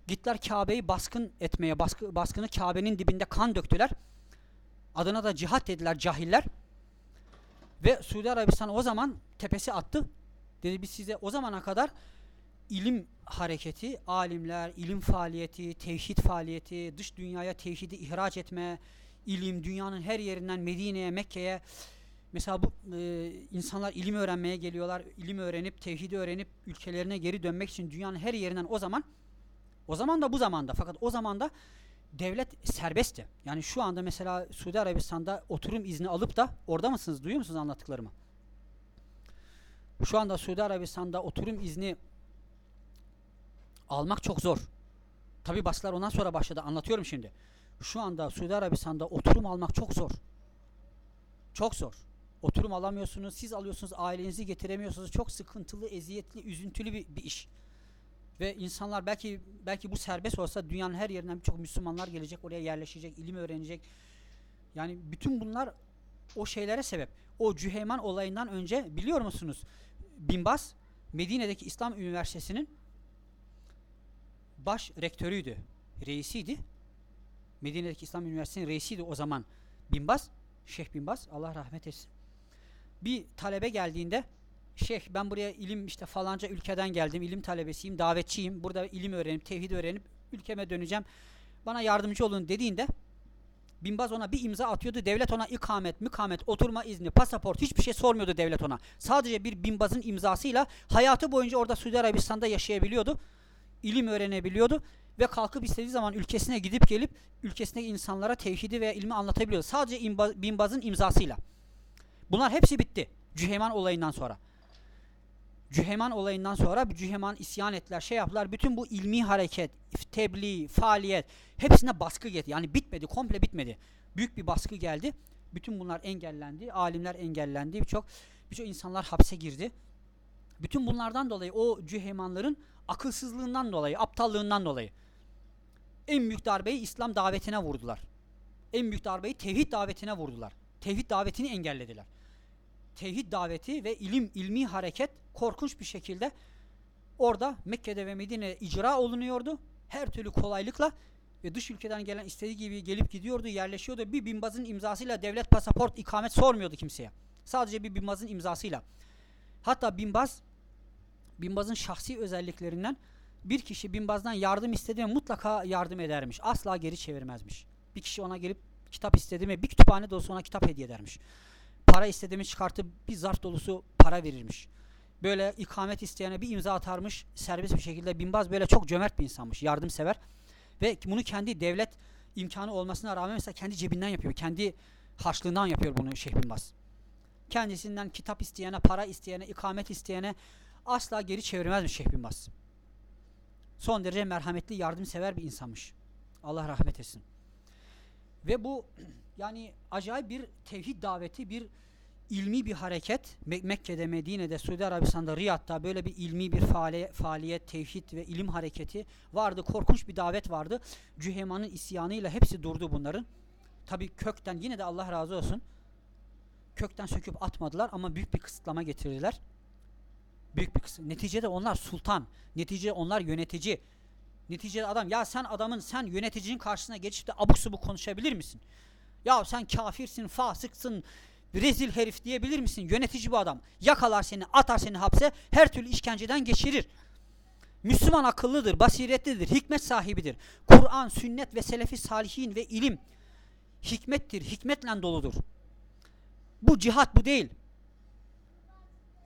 Gittiler Kabe'yi baskın etmeye, baskı, baskını Kabe'nin dibinde kan döktüler. Adına da cihat dediler cahiller. Ve Suudi Arabistan o zaman tepesi attı. Dedi biz size o zamana kadar ilim hareketi, alimler, ilim faaliyeti, tevhid faaliyeti, dış dünyaya tevhidi ihraç etme, ilim dünyanın her yerinden Medine'ye, Mekke'ye mesela bu e, insanlar ilim öğrenmeye geliyorlar. İlim öğrenip, tevhidi öğrenip ülkelerine geri dönmek için dünyanın her yerinden o zaman o zaman da bu zamanda fakat o zaman da devlet serbestti. Yani şu anda mesela Suudi Arabistan'da oturum izni alıp da orada mısınız? Duyuyor musunuz anlattıklarımı? Şu anda Suudi Arabistan'da oturum izni almak çok zor. Tabi baskılar ondan sonra başladı. Anlatıyorum şimdi. Şu anda Suudi Arabistan'da oturum almak çok zor. Çok zor. Oturum alamıyorsunuz, siz alıyorsunuz, ailenizi getiremiyorsunuz. Çok sıkıntılı, eziyetli, üzüntülü bir, bir iş. Ve insanlar belki belki bu serbest olsa dünyanın her yerinden birçok Müslümanlar gelecek, oraya yerleşecek, ilim öğrenecek. Yani bütün bunlar o şeylere sebep. O Cüheyman olayından önce biliyor musunuz? Binbaz Medine'deki İslam Üniversitesi'nin baş rektörüydü. Reisiydi. Medine'deki İslam Üniversitesi'nin reisiydi o zaman Binbaz. Şeyh Binbaz. Allah rahmet etsin. Bir talebe geldiğinde Şeyh ben buraya ilim işte falanca ülkeden geldim. ilim talebesiyim, davetçiyim. Burada ilim öğrenip, tevhid öğrenip ülkeme döneceğim. Bana yardımcı olun dediğinde Binbaz ona bir imza atıyordu. Devlet ona ikamet, mükamet, oturma izni, pasaport hiçbir şey sormuyordu devlet ona. Sadece bir Binbaz'ın imzasıyla hayatı boyunca orada Suudi Arabistan'da yaşayabiliyordu. ilim öğrenebiliyordu ve kalkıp istediği zaman ülkesine gidip gelip ülkesindeki insanlara tevhidi ve ilmi anlatabiliyordu. Sadece Binbaz'ın imzasıyla. Bunlar hepsi bitti. Cüheyman olayından sonra. Cüheman olayından sonra Cüheman isyan ettiler, şey yaptılar. Bütün bu ilmi hareket, tebliğ, faaliyet hepsine baskı geldi. Yani bitmedi, komple bitmedi. Büyük bir baskı geldi. Bütün bunlar engellendi. Alimler engellendi. Birçok birçok insanlar hapse girdi. Bütün bunlardan dolayı o Cühemanların akılsızlığından dolayı, aptallığından dolayı en büyük darbeyi İslam davetine vurdular. En büyük darbeyi tevhid davetine vurdular. Tevhid davetini engellediler. Tevhid daveti ve ilim ilmi hareket korkunç bir şekilde orada Mekke'de ve Medine'de icra olunuyordu. Her türlü kolaylıkla ve dış ülkeden gelen istediği gibi gelip gidiyordu, yerleşiyordu. Bir binbazın imzasıyla devlet pasaport, ikamet sormuyordu kimseye. Sadece bir binbazın imzasıyla. Hatta binbaz, binbazın şahsi özelliklerinden bir kişi binbazdan yardım istedi mutlaka yardım edermiş. Asla geri çevirmezmiş. Bir kişi ona gelip kitap istedi bir kütüphane dolusu ona kitap hediye edermiş. Para istedi mi çıkartıp bir zarf dolusu para verirmiş. Böyle ikamet isteyene bir imza atarmış serbest bir şekilde. Binbaz böyle çok cömert bir insanmış, yardımsever. Ve bunu kendi devlet imkanı olmasına rağmen mesela kendi cebinden yapıyor. Kendi harçlığından yapıyor bunu Şeyh Binbaz. Kendisinden kitap isteyene, para isteyene, ikamet isteyene asla geri çevirmezmiş Şeyh Binbaz. Son derece merhametli, yardımsever bir insanmış. Allah rahmet etsin. Ve bu yani acayip bir tevhid daveti, bir ilmi bir hareket Mek Mekke'de, Medine'de, Suudi Arabistan'da, Riyad'da böyle bir ilmi bir faali faaliyet, tevhid ve ilim hareketi vardı. Korkunç bir davet vardı. Cüheman'ın isyanıyla hepsi durdu bunların. Tabi kökten yine de Allah razı olsun kökten söküp atmadılar ama büyük bir kısıtlama getirdiler. Büyük bir kısıt. Neticede onlar sultan. Neticede onlar yönetici. Neticede adam ya sen adamın sen yöneticinin karşısına geçip de abuk subuk konuşabilir misin? Ya sen kafirsin, fasıksın, rezil herif diyebilir misin? Yönetici bu adam. Yakalar seni, atar seni hapse, her türlü işkenceden geçirir. Müslüman akıllıdır, basiretlidir, hikmet sahibidir. Kur'an, sünnet ve selefi salihin ve ilim hikmettir, hikmetle doludur. Bu cihat bu değil.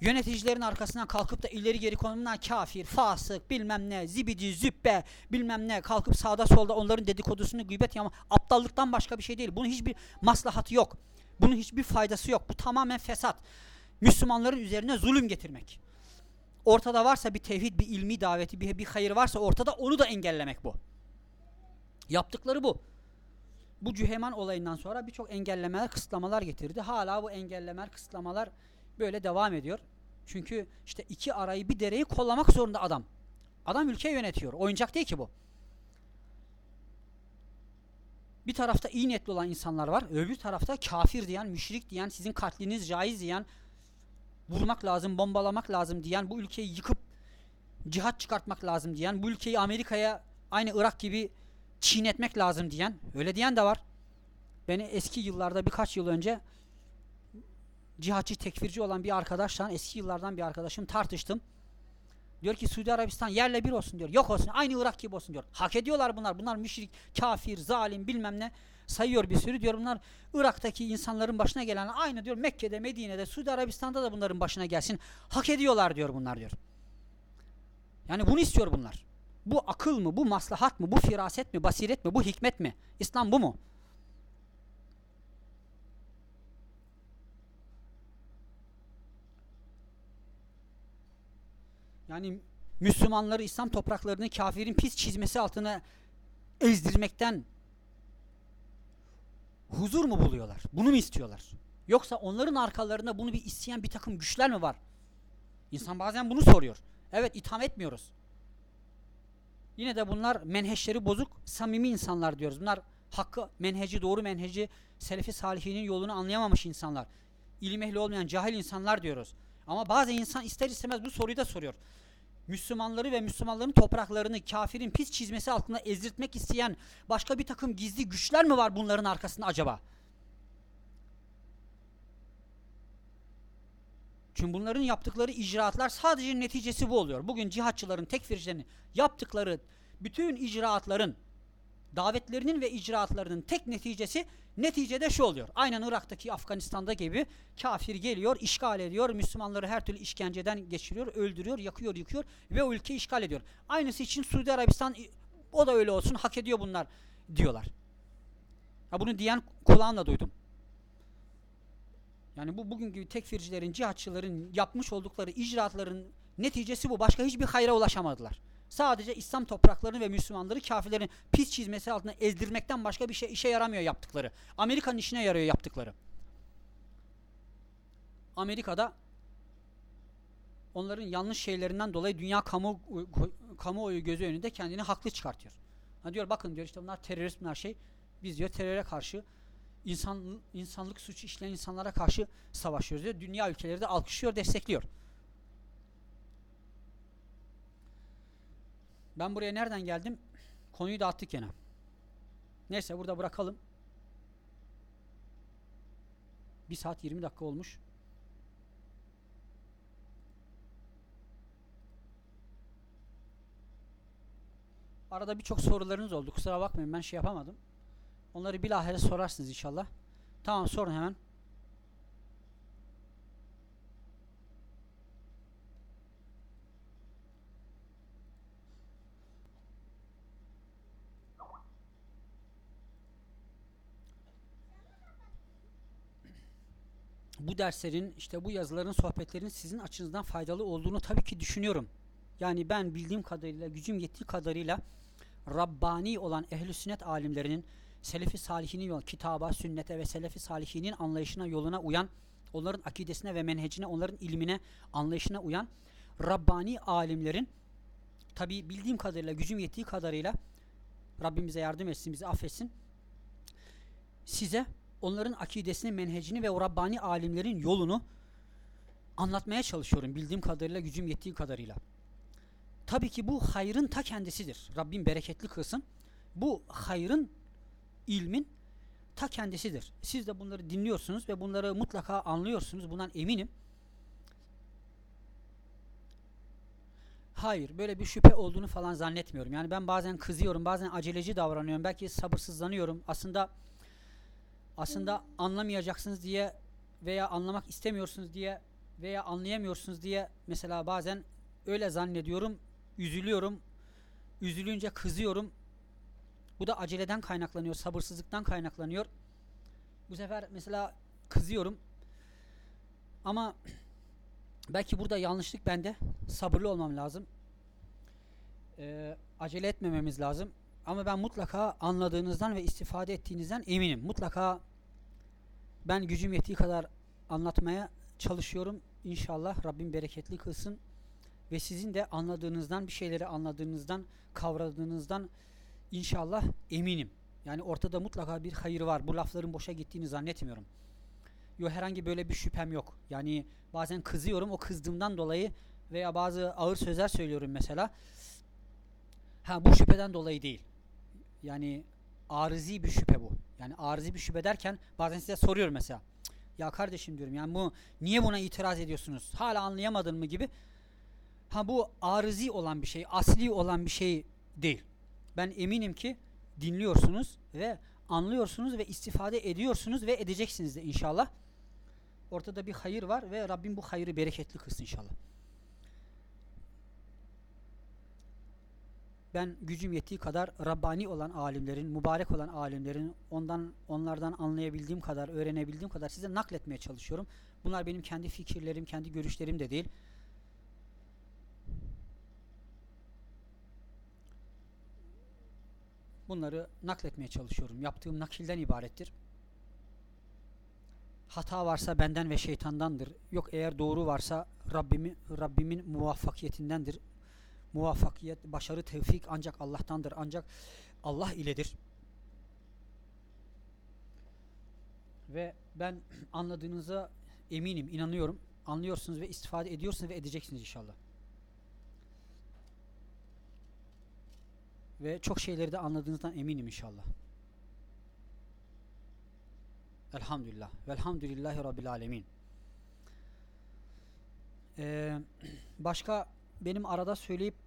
Yöneticilerin arkasından kalkıp da ileri geri konumundan kafir, fasık, bilmem ne, zibidi, züppe, bilmem ne kalkıp sağda solda onların dedikodusunu gıybet ama aptallıktan başka bir şey değil. Bunun hiçbir maslahatı yok. Bunun hiçbir faydası yok. Bu tamamen fesat. Müslümanların üzerine zulüm getirmek. Ortada varsa bir tevhid, bir ilmi daveti, bir, bir hayır varsa ortada onu da engellemek bu. Yaptıkları bu. Bu Cüheman olayından sonra birçok engellemeler, kısıtlamalar getirdi. Hala bu engellemeler, kısıtlamalar böyle devam ediyor. Çünkü işte iki arayı bir dereyi kollamak zorunda adam. Adam ülke yönetiyor. Oyuncak değil ki bu. Bir tarafta iyi niyetli olan insanlar var. Öbür tarafta kafir diyen, müşrik diyen, sizin katliniz caiz diyen, vurmak lazım, bombalamak lazım diyen, bu ülkeyi yıkıp cihat çıkartmak lazım diyen, bu ülkeyi Amerika'ya aynı Irak gibi çiğnetmek lazım diyen, öyle diyen de var. Beni eski yıllarda birkaç yıl önce cihatçı tekfirci olan bir arkadaşla eski yıllardan bir arkadaşım tartıştım. Diyor ki Suudi Arabistan yerle bir olsun diyor. Yok olsun aynı Irak gibi olsun diyor. Hak ediyorlar bunlar. Bunlar müşrik, kafir, zalim bilmem ne sayıyor bir sürü diyor. Bunlar Irak'taki insanların başına gelen aynı diyor Mekke'de, Medine'de, Suudi Arabistan'da da bunların başına gelsin. Hak ediyorlar diyor bunlar diyor. Yani bunu istiyor bunlar. Bu akıl mı, bu maslahat mı, bu firaset mi, basiret mi, bu hikmet mi? İslam bu mu? Yani Müslümanları İslam topraklarını kafirin pis çizmesi altına ezdirmekten huzur mu buluyorlar? Bunu mu istiyorlar? Yoksa onların arkalarında bunu bir isteyen bir takım güçler mi var? İnsan bazen bunu soruyor. Evet itham etmiyoruz. Yine de bunlar menheşleri bozuk, samimi insanlar diyoruz. Bunlar hakkı, menheci, doğru menheci, selefi salihinin yolunu anlayamamış insanlar. İlim ehli olmayan cahil insanlar diyoruz. Ama bazı insan ister istemez bu soruyu da soruyor. Müslümanları ve Müslümanların topraklarını kafirin pis çizmesi altında ezdirtmek isteyen başka bir takım gizli güçler mi var bunların arkasında acaba? Çünkü bunların yaptıkları icraatlar sadece neticesi bu oluyor. Bugün cihatçıların, tekfircilerin yaptıkları bütün icraatların, davetlerinin ve icraatlarının tek neticesi neticede şu oluyor. Aynen Irak'taki, Afganistan'da gibi kafir geliyor, işgal ediyor, Müslümanları her türlü işkenceden geçiriyor, öldürüyor, yakıyor, yıkıyor ve o ülkeyi işgal ediyor. Aynısı için Suudi Arabistan o da öyle olsun, hak ediyor bunlar diyorlar. Ha bunu diyen kulağımla duydum. Yani bu bugün gibi tekfircilerin, cihatçıların yapmış oldukları icraatların neticesi bu. Başka hiçbir hayra ulaşamadılar. Sadece İslam topraklarını ve Müslümanları kafirlerin pis çizmesi altında ezdirmekten başka bir şey işe yaramıyor yaptıkları. Amerika'nın işine yarıyor yaptıkları. Amerika'da onların yanlış şeylerinden dolayı dünya kamu kamuoyu gözü önünde kendini haklı çıkartıyor. Ha diyor bakın diyor işte bunlar terörist bunlar şey. Biz diyor teröre karşı insan insanlık suçu işleyen insanlara karşı savaşıyoruz diyor. Dünya ülkeleri de alkışlıyor, destekliyor. Ben buraya nereden geldim? Konuyu dağıttık gene. Neyse burada bırakalım. 1 saat 20 dakika olmuş. Arada birçok sorularınız oldu. Kusura bakmayın ben şey yapamadım. Onları bilahare sorarsınız inşallah. Tamam sorun hemen. Bu derslerin işte bu yazıların sohbetlerin sizin açınızdan faydalı olduğunu tabii ki düşünüyorum. Yani ben bildiğim kadarıyla gücüm yettiği kadarıyla Rabbani olan ehl sünnet alimlerinin Selefi salihinin yol kitaba, sünnete ve Selefi salihinin anlayışına, yoluna uyan, onların akidesine ve menhecine, onların ilmine, anlayışına uyan Rabbani alimlerin tabi bildiğim kadarıyla, gücüm yettiği kadarıyla Rabbim bize yardım etsin, bizi affetsin. Size onların akidesini, menhecini ve o Rabbani alimlerin yolunu anlatmaya çalışıyorum bildiğim kadarıyla, gücüm yettiği kadarıyla. Tabii ki bu hayrın ta kendisidir. Rabbim bereketli kılsın. Bu hayrın, ilmin ta kendisidir. Siz de bunları dinliyorsunuz ve bunları mutlaka anlıyorsunuz. Bundan eminim. Hayır, böyle bir şüphe olduğunu falan zannetmiyorum. Yani ben bazen kızıyorum, bazen aceleci davranıyorum, belki sabırsızlanıyorum. Aslında aslında anlamayacaksınız diye veya anlamak istemiyorsunuz diye veya anlayamıyorsunuz diye mesela bazen öyle zannediyorum, üzülüyorum. Üzülünce kızıyorum. Bu da aceleden kaynaklanıyor, sabırsızlıktan kaynaklanıyor. Bu sefer mesela kızıyorum. Ama belki burada yanlışlık bende. Sabırlı olmam lazım. Ee, acele etmememiz lazım. Ama ben mutlaka anladığınızdan ve istifade ettiğinizden eminim. Mutlaka ben gücüm yettiği kadar anlatmaya çalışıyorum. İnşallah Rabbim bereketli kılsın. Ve sizin de anladığınızdan, bir şeyleri anladığınızdan, kavradığınızdan inşallah eminim. Yani ortada mutlaka bir hayır var. Bu lafların boşa gittiğini zannetmiyorum. Yok herhangi böyle bir şüphem yok. Yani bazen kızıyorum. O kızdığımdan dolayı veya bazı ağır sözler söylüyorum mesela. Ha bu şüpheden dolayı değil. Yani arızi bir şüphe bu. Yani arızi bir şüphe derken bazen size soruyorum mesela. Ya kardeşim diyorum yani bu niye buna itiraz ediyorsunuz? Hala anlayamadın mı gibi. Ha bu arızi olan bir şey, asli olan bir şey değil. Ben eminim ki dinliyorsunuz ve anlıyorsunuz ve istifade ediyorsunuz ve edeceksiniz de inşallah. Ortada bir hayır var ve Rabbim bu hayırı bereketli kılsın inşallah. Ben gücüm yettiği kadar Rabbani olan alimlerin, mübarek olan alimlerin ondan onlardan anlayabildiğim kadar, öğrenebildiğim kadar size nakletmeye çalışıyorum. Bunlar benim kendi fikirlerim, kendi görüşlerim de değil. Bunları nakletmeye çalışıyorum. Yaptığım nakilden ibarettir. Hata varsa benden ve şeytandandır. Yok eğer doğru varsa Rabbimin, Rabbimin muvaffakiyetindendir muvaffakiyet, başarı, tevfik ancak Allah'tandır. Ancak Allah iledir. Ve ben anladığınıza eminim, inanıyorum. Anlıyorsunuz ve istifade ediyorsunuz ve edeceksiniz inşallah. Ve çok şeyleri de anladığınızdan eminim inşallah. Elhamdülillah. Velhamdülillahi Rabbil Alemin. Ee, başka benim arada söyleyip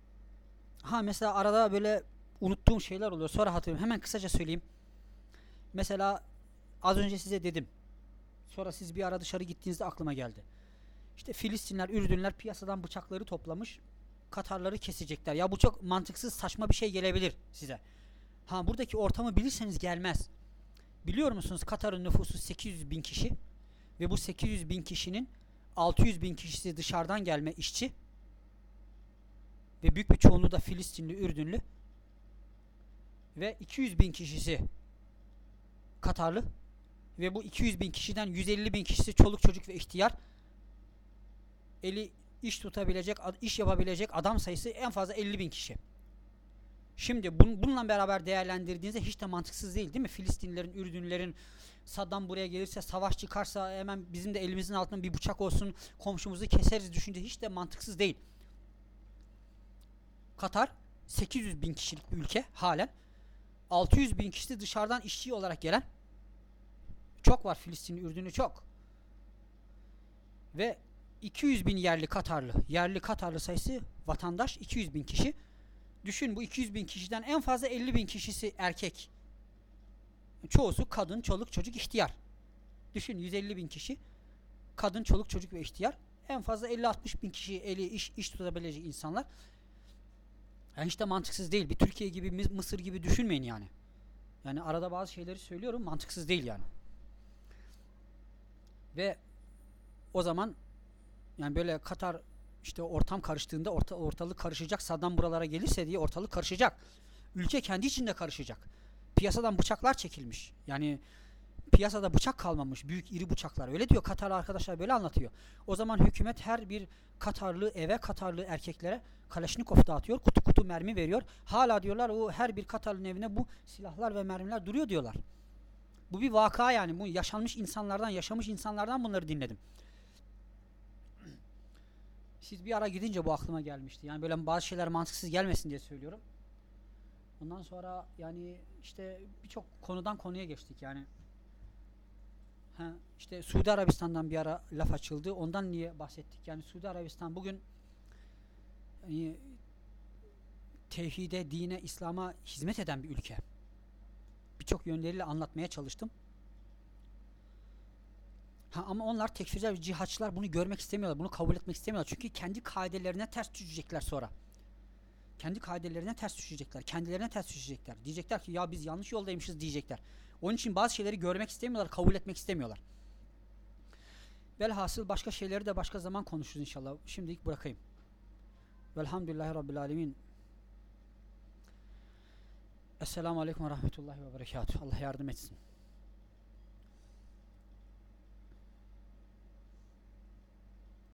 ha mesela arada böyle unuttuğum şeyler oluyor. Sonra hatırlıyorum. Hemen kısaca söyleyeyim. Mesela az önce size dedim. Sonra siz bir ara dışarı gittiğinizde aklıma geldi. İşte Filistinler, Ürdünler piyasadan bıçakları toplamış. Katarları kesecekler. Ya bu çok mantıksız, saçma bir şey gelebilir size. Ha buradaki ortamı bilirseniz gelmez. Biliyor musunuz Katar'ın nüfusu 800 bin kişi ve bu 800 bin kişinin 600 bin kişisi dışarıdan gelme işçi ve büyük bir çoğunluğu da Filistinli, Ürdünlü ve 200 bin kişisi Katarlı ve bu 200 bin kişiden 150 bin kişisi çoluk çocuk ve ihtiyar eli iş tutabilecek, iş yapabilecek adam sayısı en fazla 50 bin kişi. Şimdi bun, bununla beraber değerlendirdiğinizde hiç de mantıksız değil değil mi? Filistinlilerin, Ürdünlerin, Saddam buraya gelirse savaş çıkarsa hemen bizim de elimizin altında bir bıçak olsun komşumuzu keseriz düşünce hiç de mantıksız değil. Katar 800 bin kişilik bir ülke halen. 600 bin kişi dışarıdan işçi olarak gelen çok var Filistinli, Ürdünlü çok. Ve 200 bin yerli Katarlı. Yerli Katarlı sayısı vatandaş 200 bin kişi. Düşün bu 200 bin kişiden en fazla 50 bin kişisi erkek. Çoğusu kadın, çoluk, çocuk, ihtiyar. Düşün 150 bin kişi. Kadın, çoluk, çocuk ve ihtiyar. En fazla 50-60 bin kişi eli iş, iş tutabilecek insanlar. Yani hiç de mantıksız değil. Bir Türkiye gibi, Mı- Mısır gibi düşünmeyin yani. Yani arada bazı şeyleri söylüyorum mantıksız değil yani. Ve o zaman yani böyle Katar işte ortam karıştığında orta, ortalık karışacak. Saddam buralara gelirse diye ortalık karışacak. Ülke kendi içinde karışacak. Piyasadan bıçaklar çekilmiş. Yani piyasada bıçak kalmamış. Büyük iri bıçaklar. Öyle diyor Katarlı arkadaşlar böyle anlatıyor. O zaman hükümet her bir Katarlı eve Katarlı erkeklere Kalaşnikov dağıtıyor. Kutu kutu mermi veriyor. Hala diyorlar o her bir Katarlı'nın evine bu silahlar ve mermiler duruyor diyorlar. Bu bir vaka yani. Bu yaşanmış insanlardan, yaşamış insanlardan bunları dinledim. Siz bir ara gidince bu aklıma gelmişti. Yani böyle bazı şeyler mantıksız gelmesin diye söylüyorum. Ondan sonra yani işte birçok konudan konuya geçtik yani. Ha, işte Suudi Arabistan'dan bir ara laf açıldı. Ondan niye bahsettik? Yani Suudi Arabistan bugün yani tevhide, dine, İslam'a hizmet eden bir ülke. Birçok yönleriyle anlatmaya çalıştım. Ha, ama onlar tekfirciler ve cihatçılar bunu görmek istemiyorlar. Bunu kabul etmek istemiyorlar. Çünkü kendi kaidelerine ters düşecekler sonra. Kendi kaidelerine ters düşecekler. Kendilerine ters düşecekler. Diyecekler ki ya biz yanlış yoldaymışız diyecekler. Onun için bazı şeyleri görmek istemiyorlar, kabul etmek istemiyorlar. Velhasıl başka şeyleri de başka zaman konuşuruz inşallah. Şimdilik bırakayım. Velhamdülillahi Rabbil Alemin. Esselamu Aleyküm ve Rahmetullahi ve Berekatuhu. Allah yardım etsin.